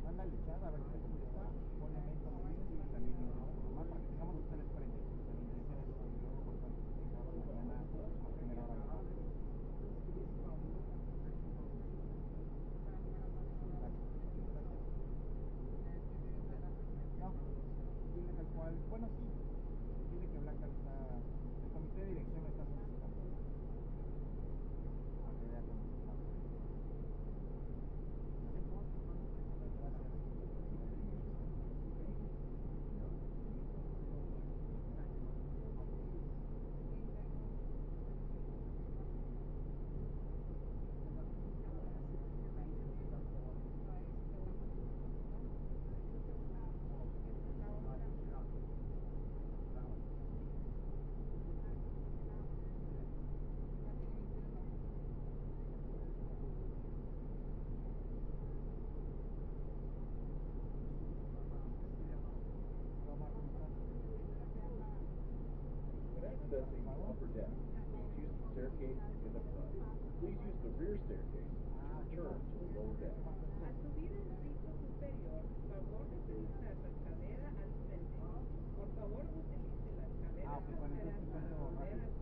Speaker 5: Ándale, chava, a ver qué
Speaker 3: te accessing the upper deck. Please use the staircase front. Please use the rear staircase to return to the lower deck.
Speaker 4: Al favor al frente. Por favor, utilice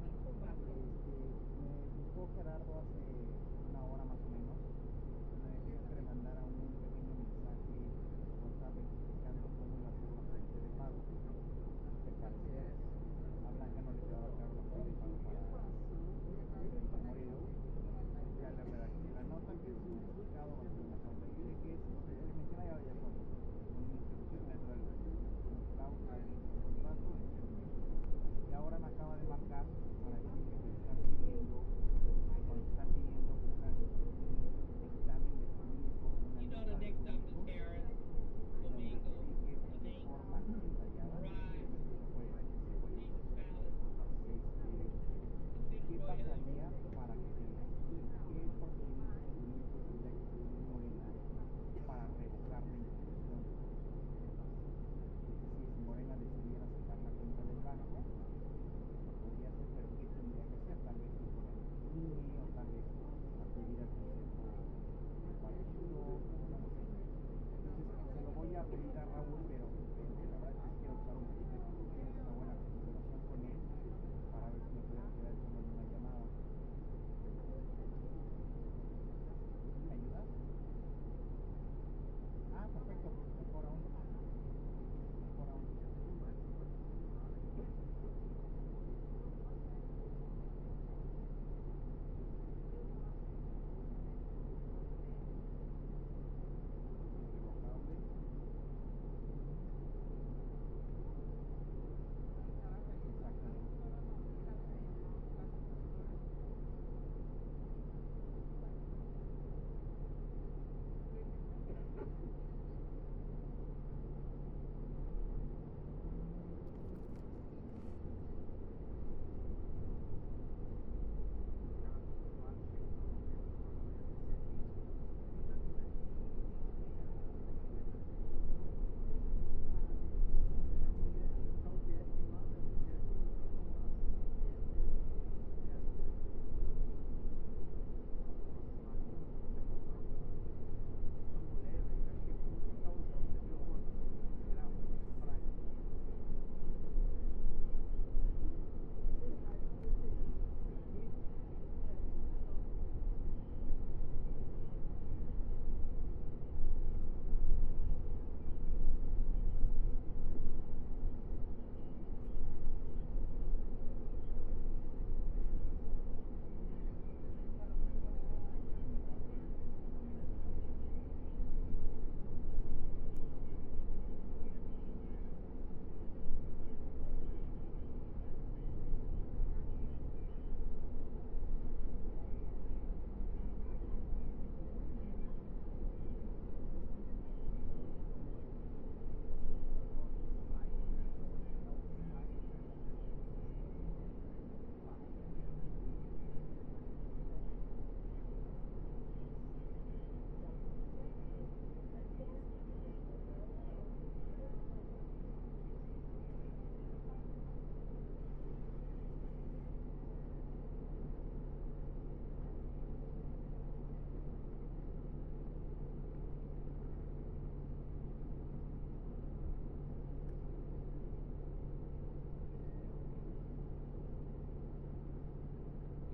Speaker 7: you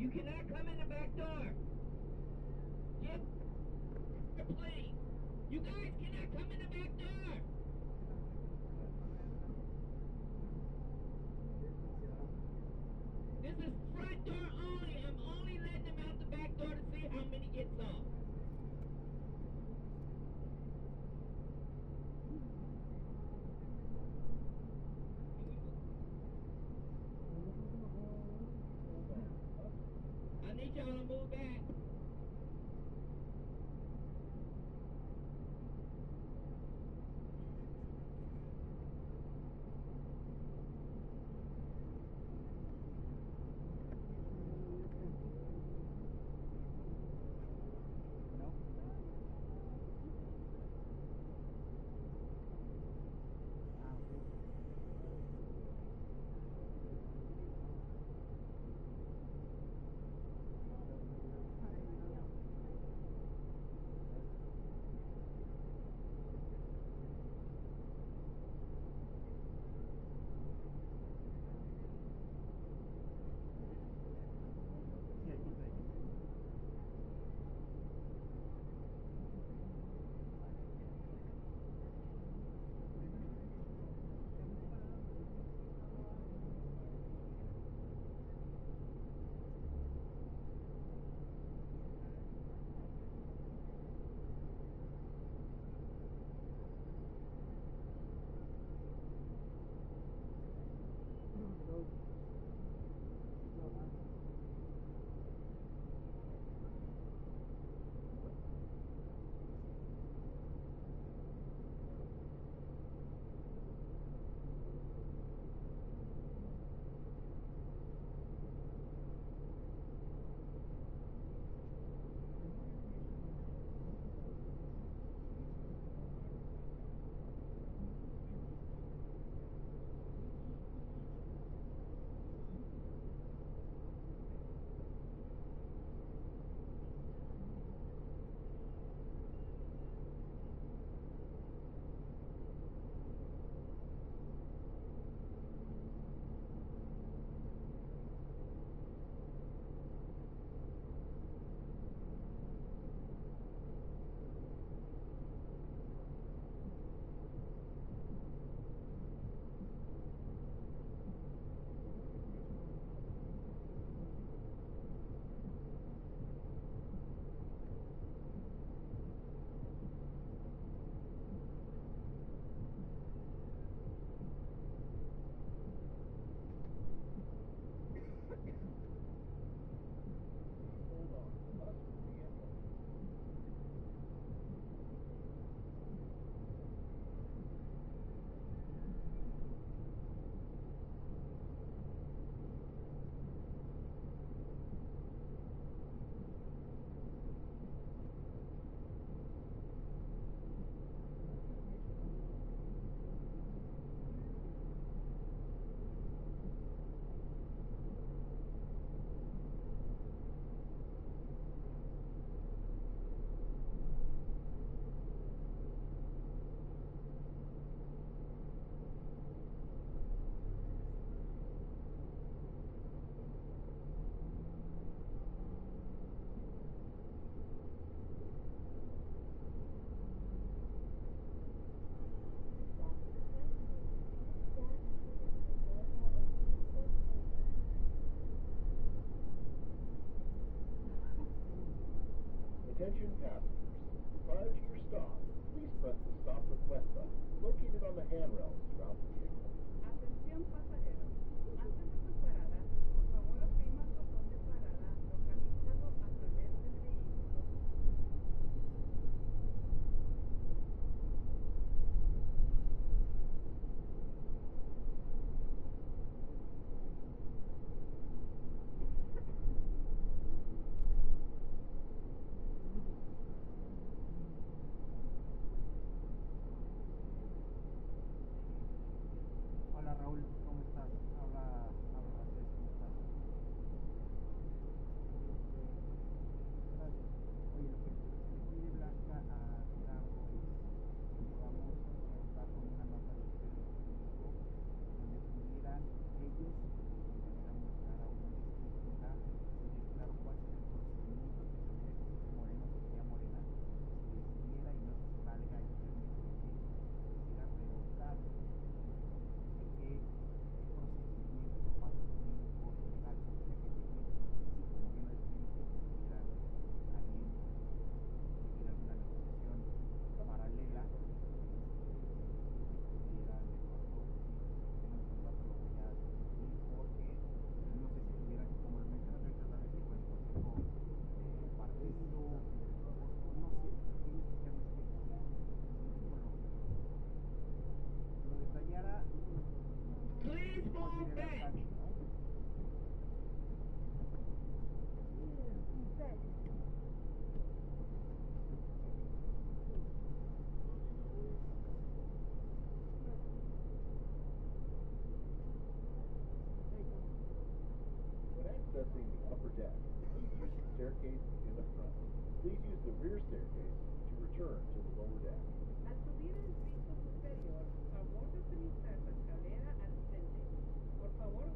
Speaker 7: You cannot come in the back door. Move back.
Speaker 3: Attention passengers. Prior to your stop, please press the stop request button located on the handrails throughout the vehicle.
Speaker 4: accessing the upper
Speaker 5: deck. Please use the
Speaker 3: staircase in the front. Please use the rear staircase to return to the lower deck.
Speaker 4: Al subir el piso superior, favor de utilizar la escalera. Por favor,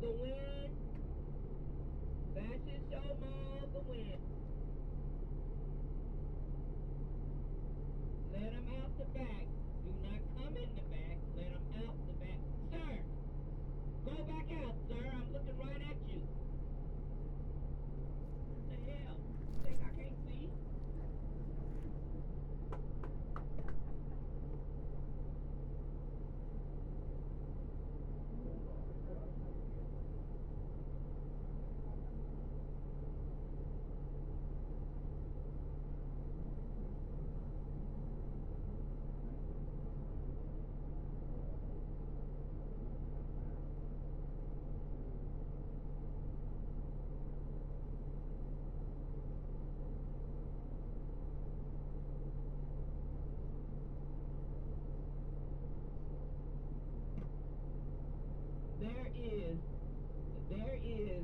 Speaker 7: the win. Fashion Show Mall, the win. Let 'em out the back. Do not come in the back. Let 'em out the back. Sir, go back out, sir. I'm looking right at you. What the hell? Think I can't see? There is, there is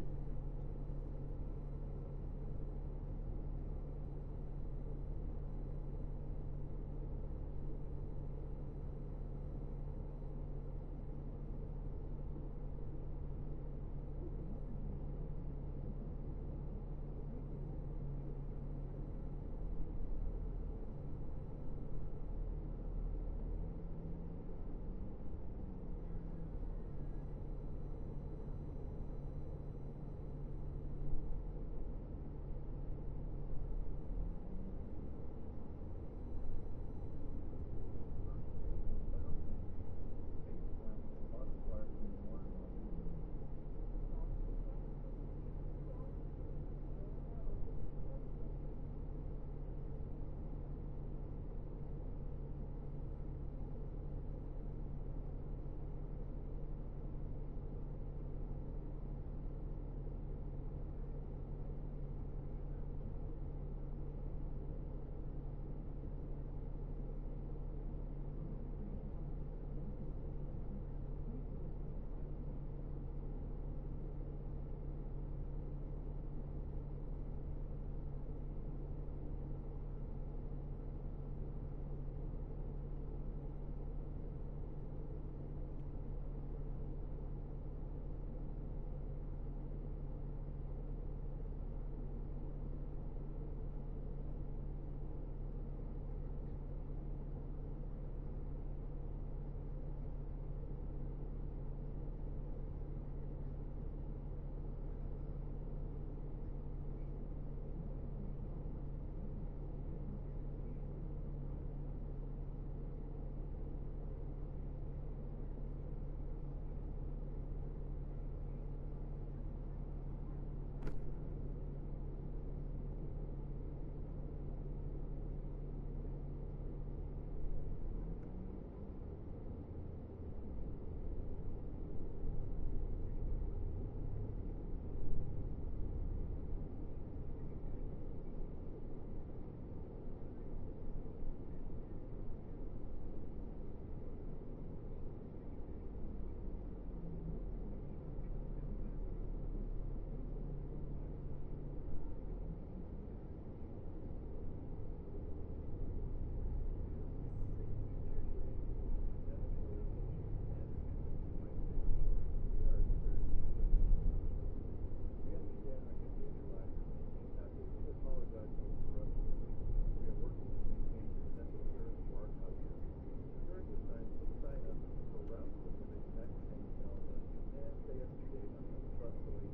Speaker 3: truthfully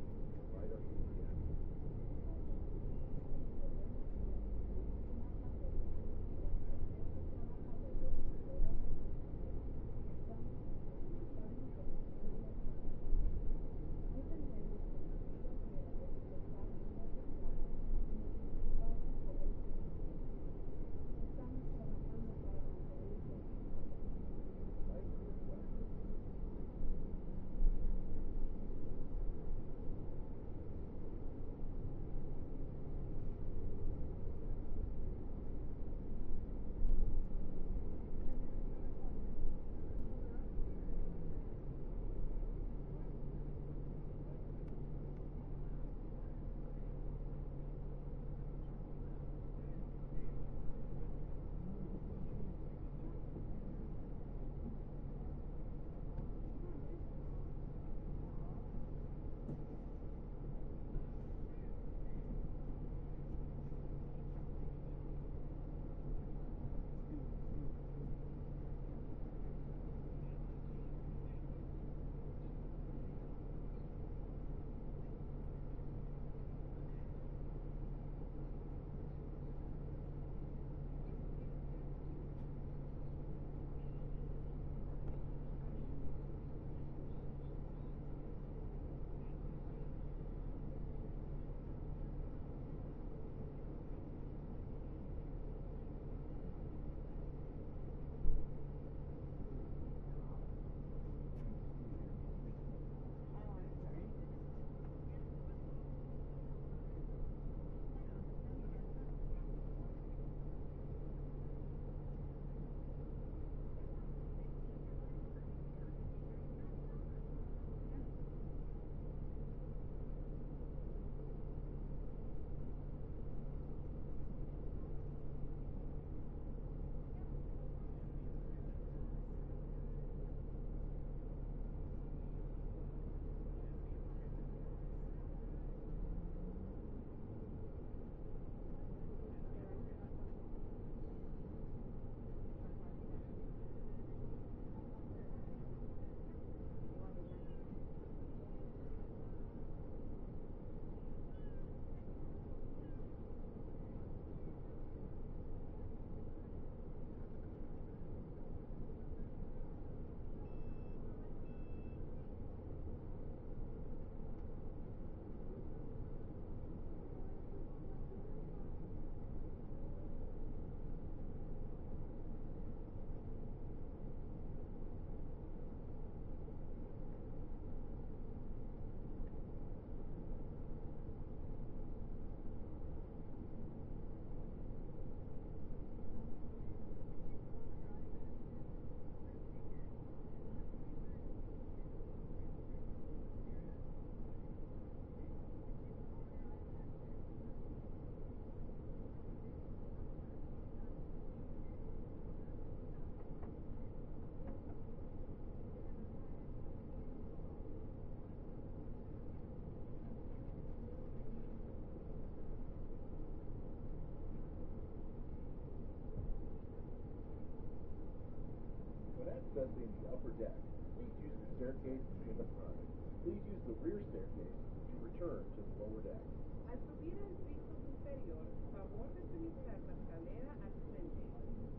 Speaker 3: the upper deck, please use the staircase in the front. Please use the rear staircase to return to the lower deck.
Speaker 4: Al subir al piso superior, favor de utilizar la escalera.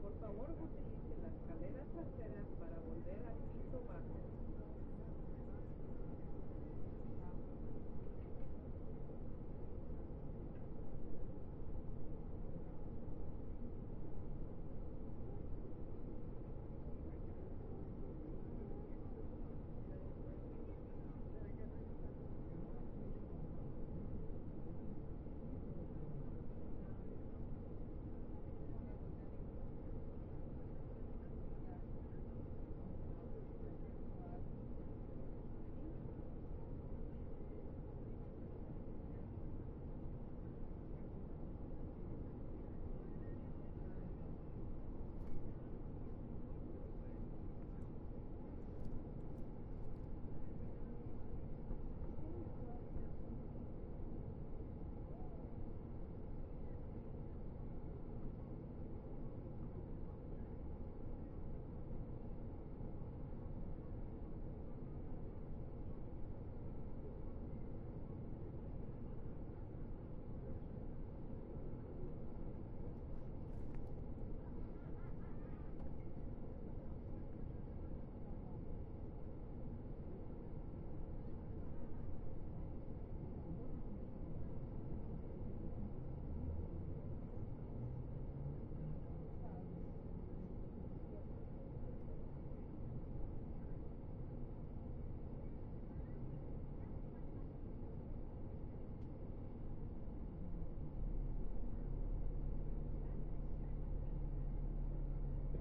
Speaker 4: Por favor, utilice la escalera trasera para volver al piso bajo.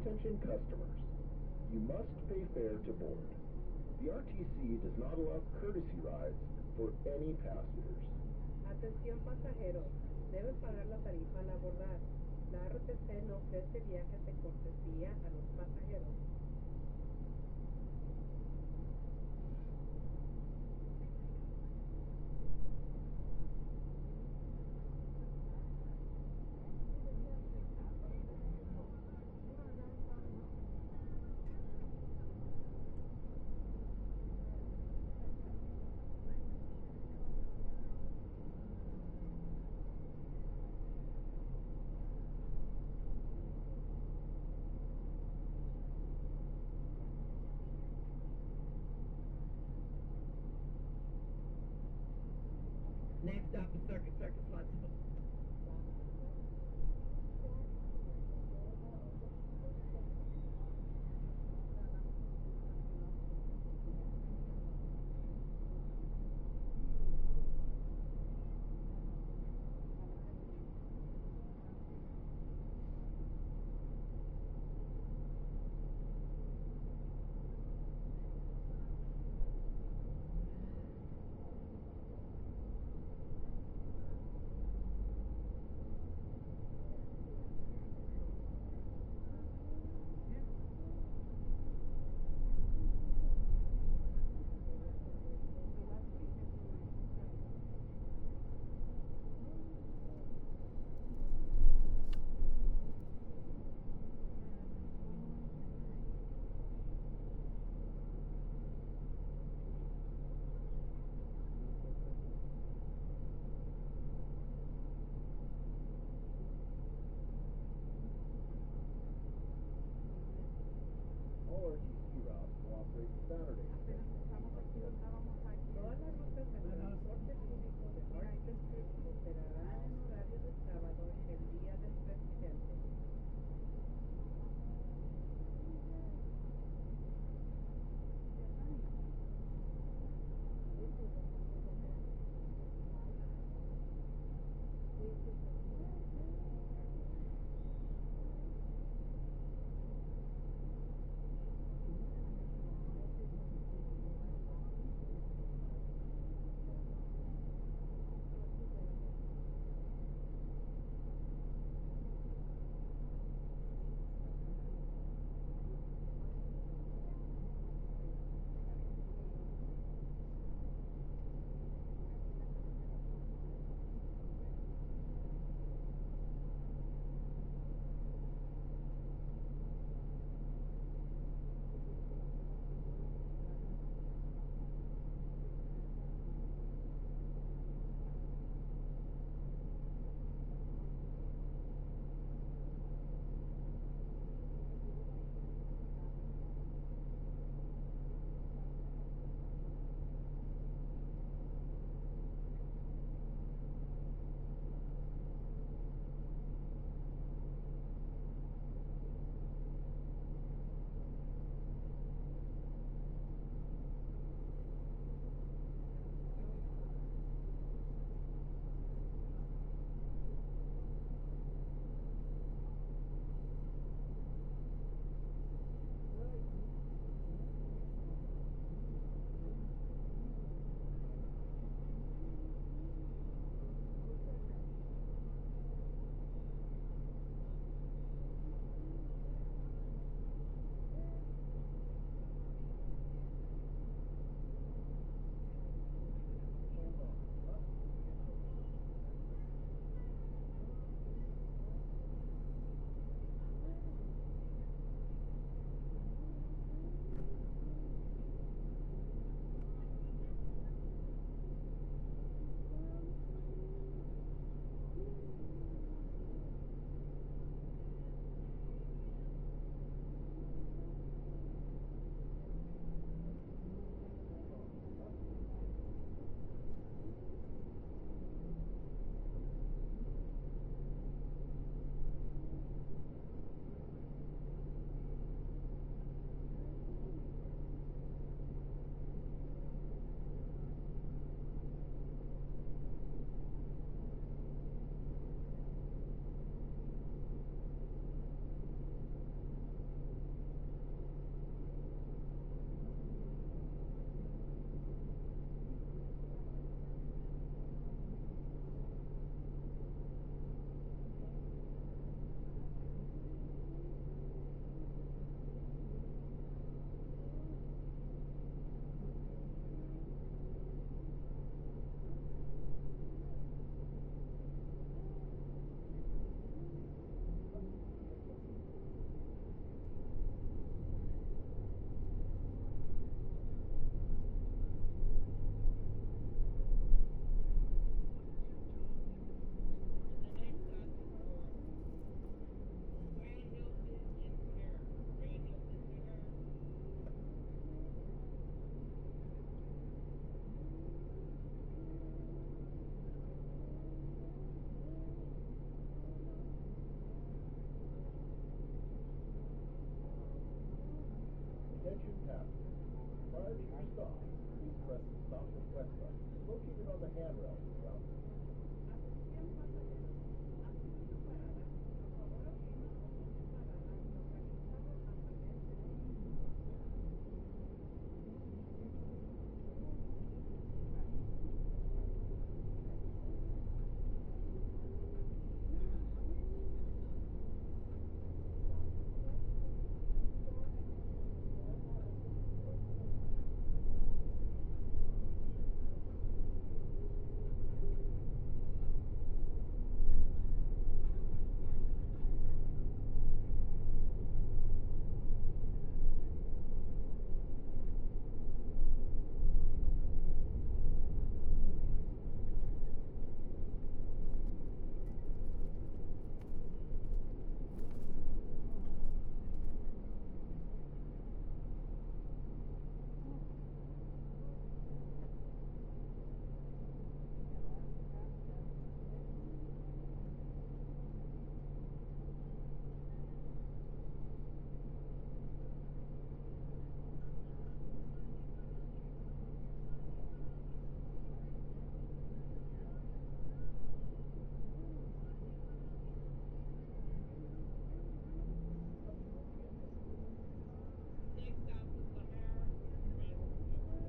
Speaker 3: Attention customers. You must pay fare to board. The RTC does not allow courtesy rides for any passengers.
Speaker 4: Atención pasajeros, deben pagar la tarifa al abordar. La RTC no ofrece viajes de cortesía a los pasajeros.
Speaker 7: Next stop is Circus Circus Huntsville.
Speaker 3: Routes will operate Saturday.
Speaker 4: Todas las rutas de transporte público de North Street operarán en horario de sábado el día del
Speaker 3: Alright, if you stop, please press the stop request button. Located on the handrail in front of you.
Speaker 4: Atención pasajeros. Antes de su parada, por favor abrimos su parada localizado a través de
Speaker 7: Next stop is Sahara. General store.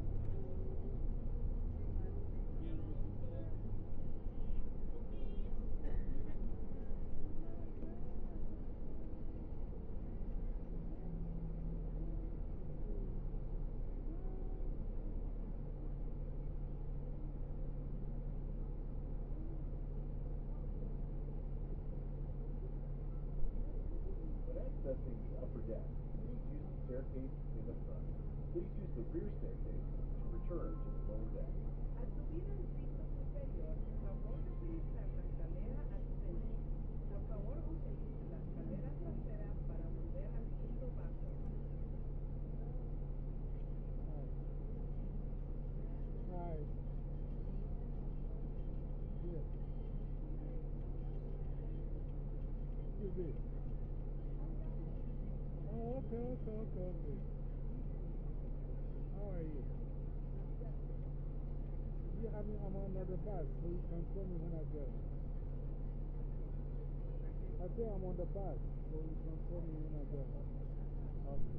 Speaker 3: When accessing the upper deck, please use the staircase in the front. Please use the rear staircase to return to the lower deck.
Speaker 4: Al subir al piso superior, favor de utilizar la escalera ascendente. Por favor, utilice la escalera trasera para volver al piso bajo.
Speaker 5: Right. Yes. Who's this? Okay, okay, okay. How are you? You have me, I'm under the bus, so you can call me when I get it. I say I'm on the bus, so you can call me when I get it. Okay.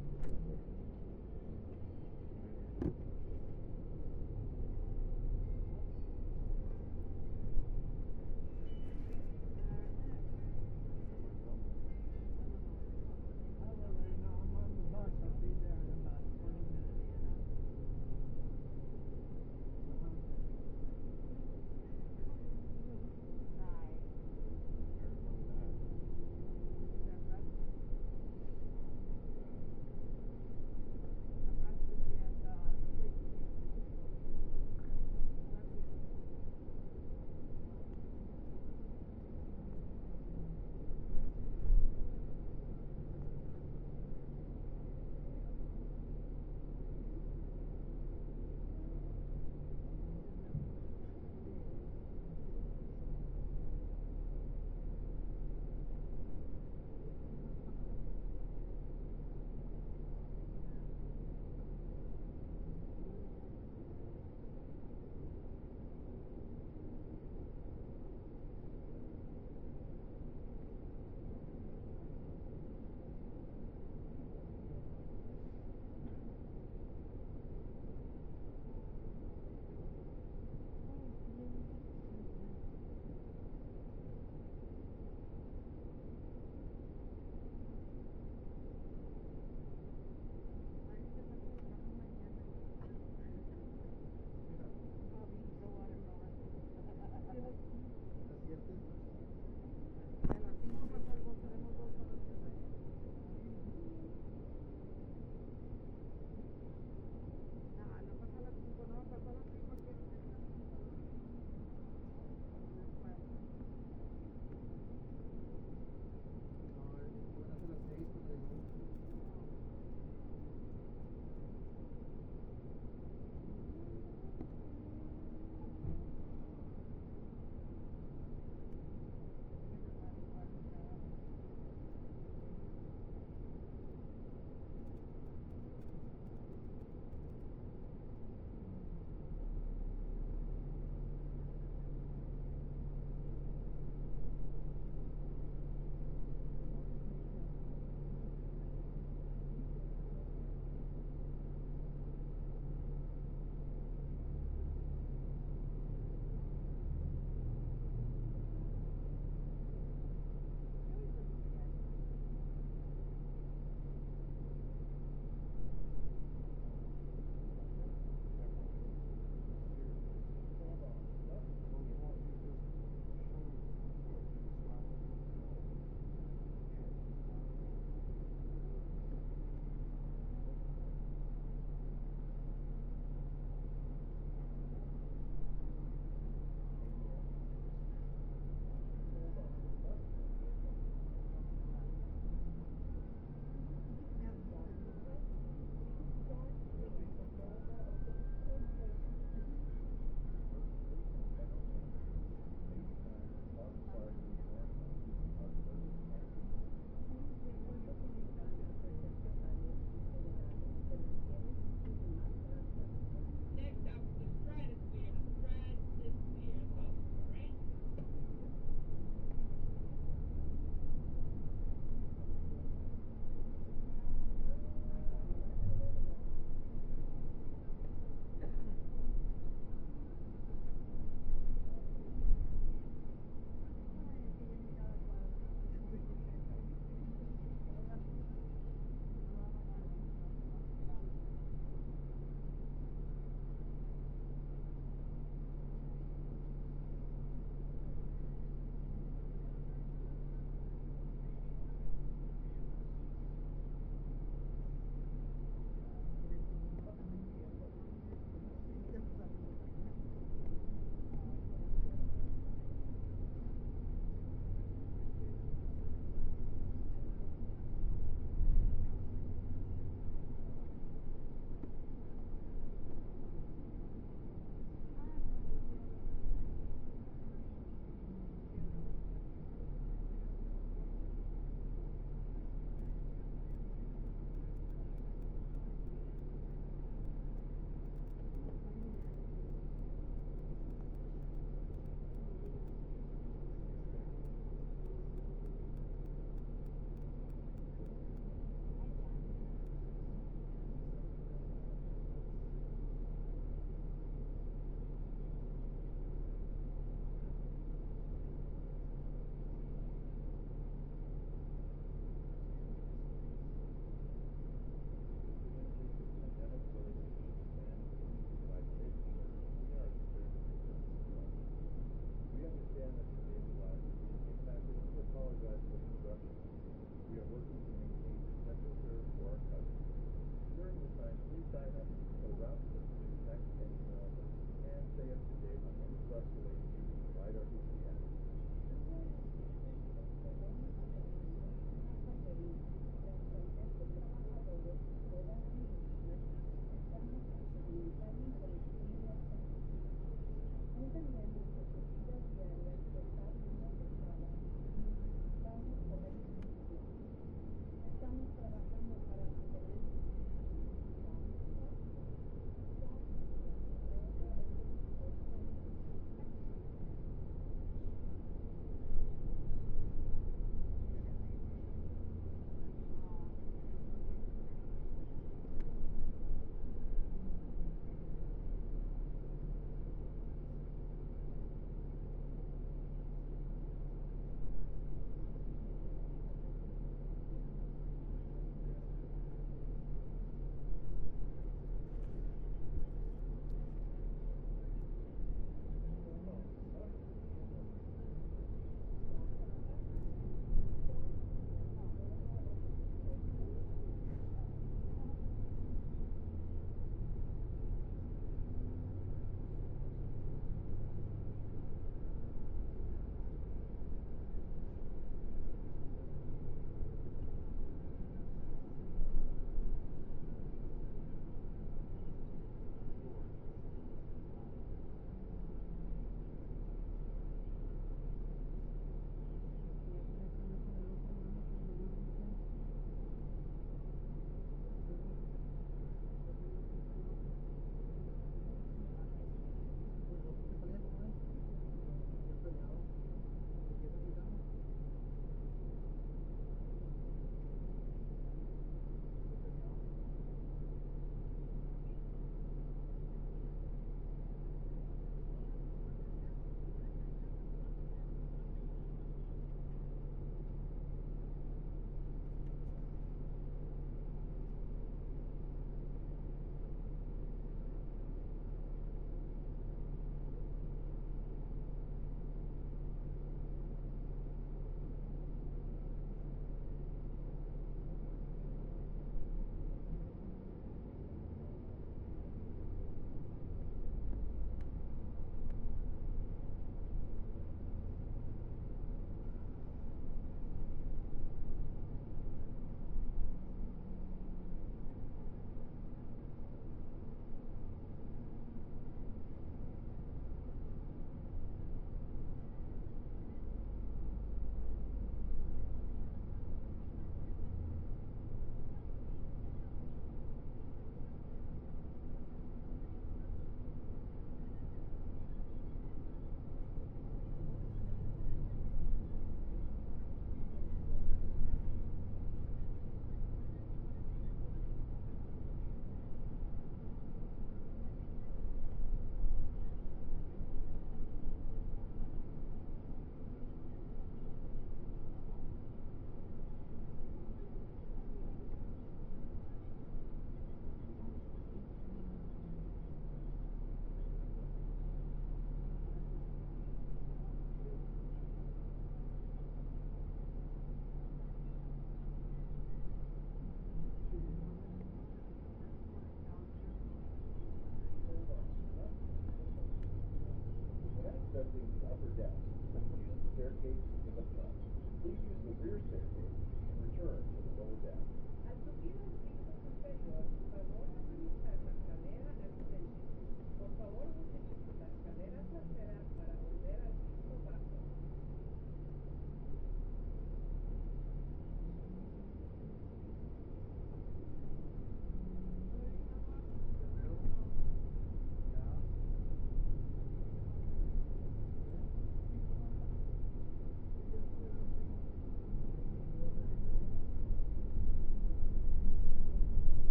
Speaker 5: services maintain special reserve for our customers. During this time, please
Speaker 7: sign up for route systems, text and email, and stay up to date on any bus related to LiDAR
Speaker 3: accessing the upper deck, use the staircase to give. Please use the rear staircase return to the lower deck.
Speaker 4: Por favor.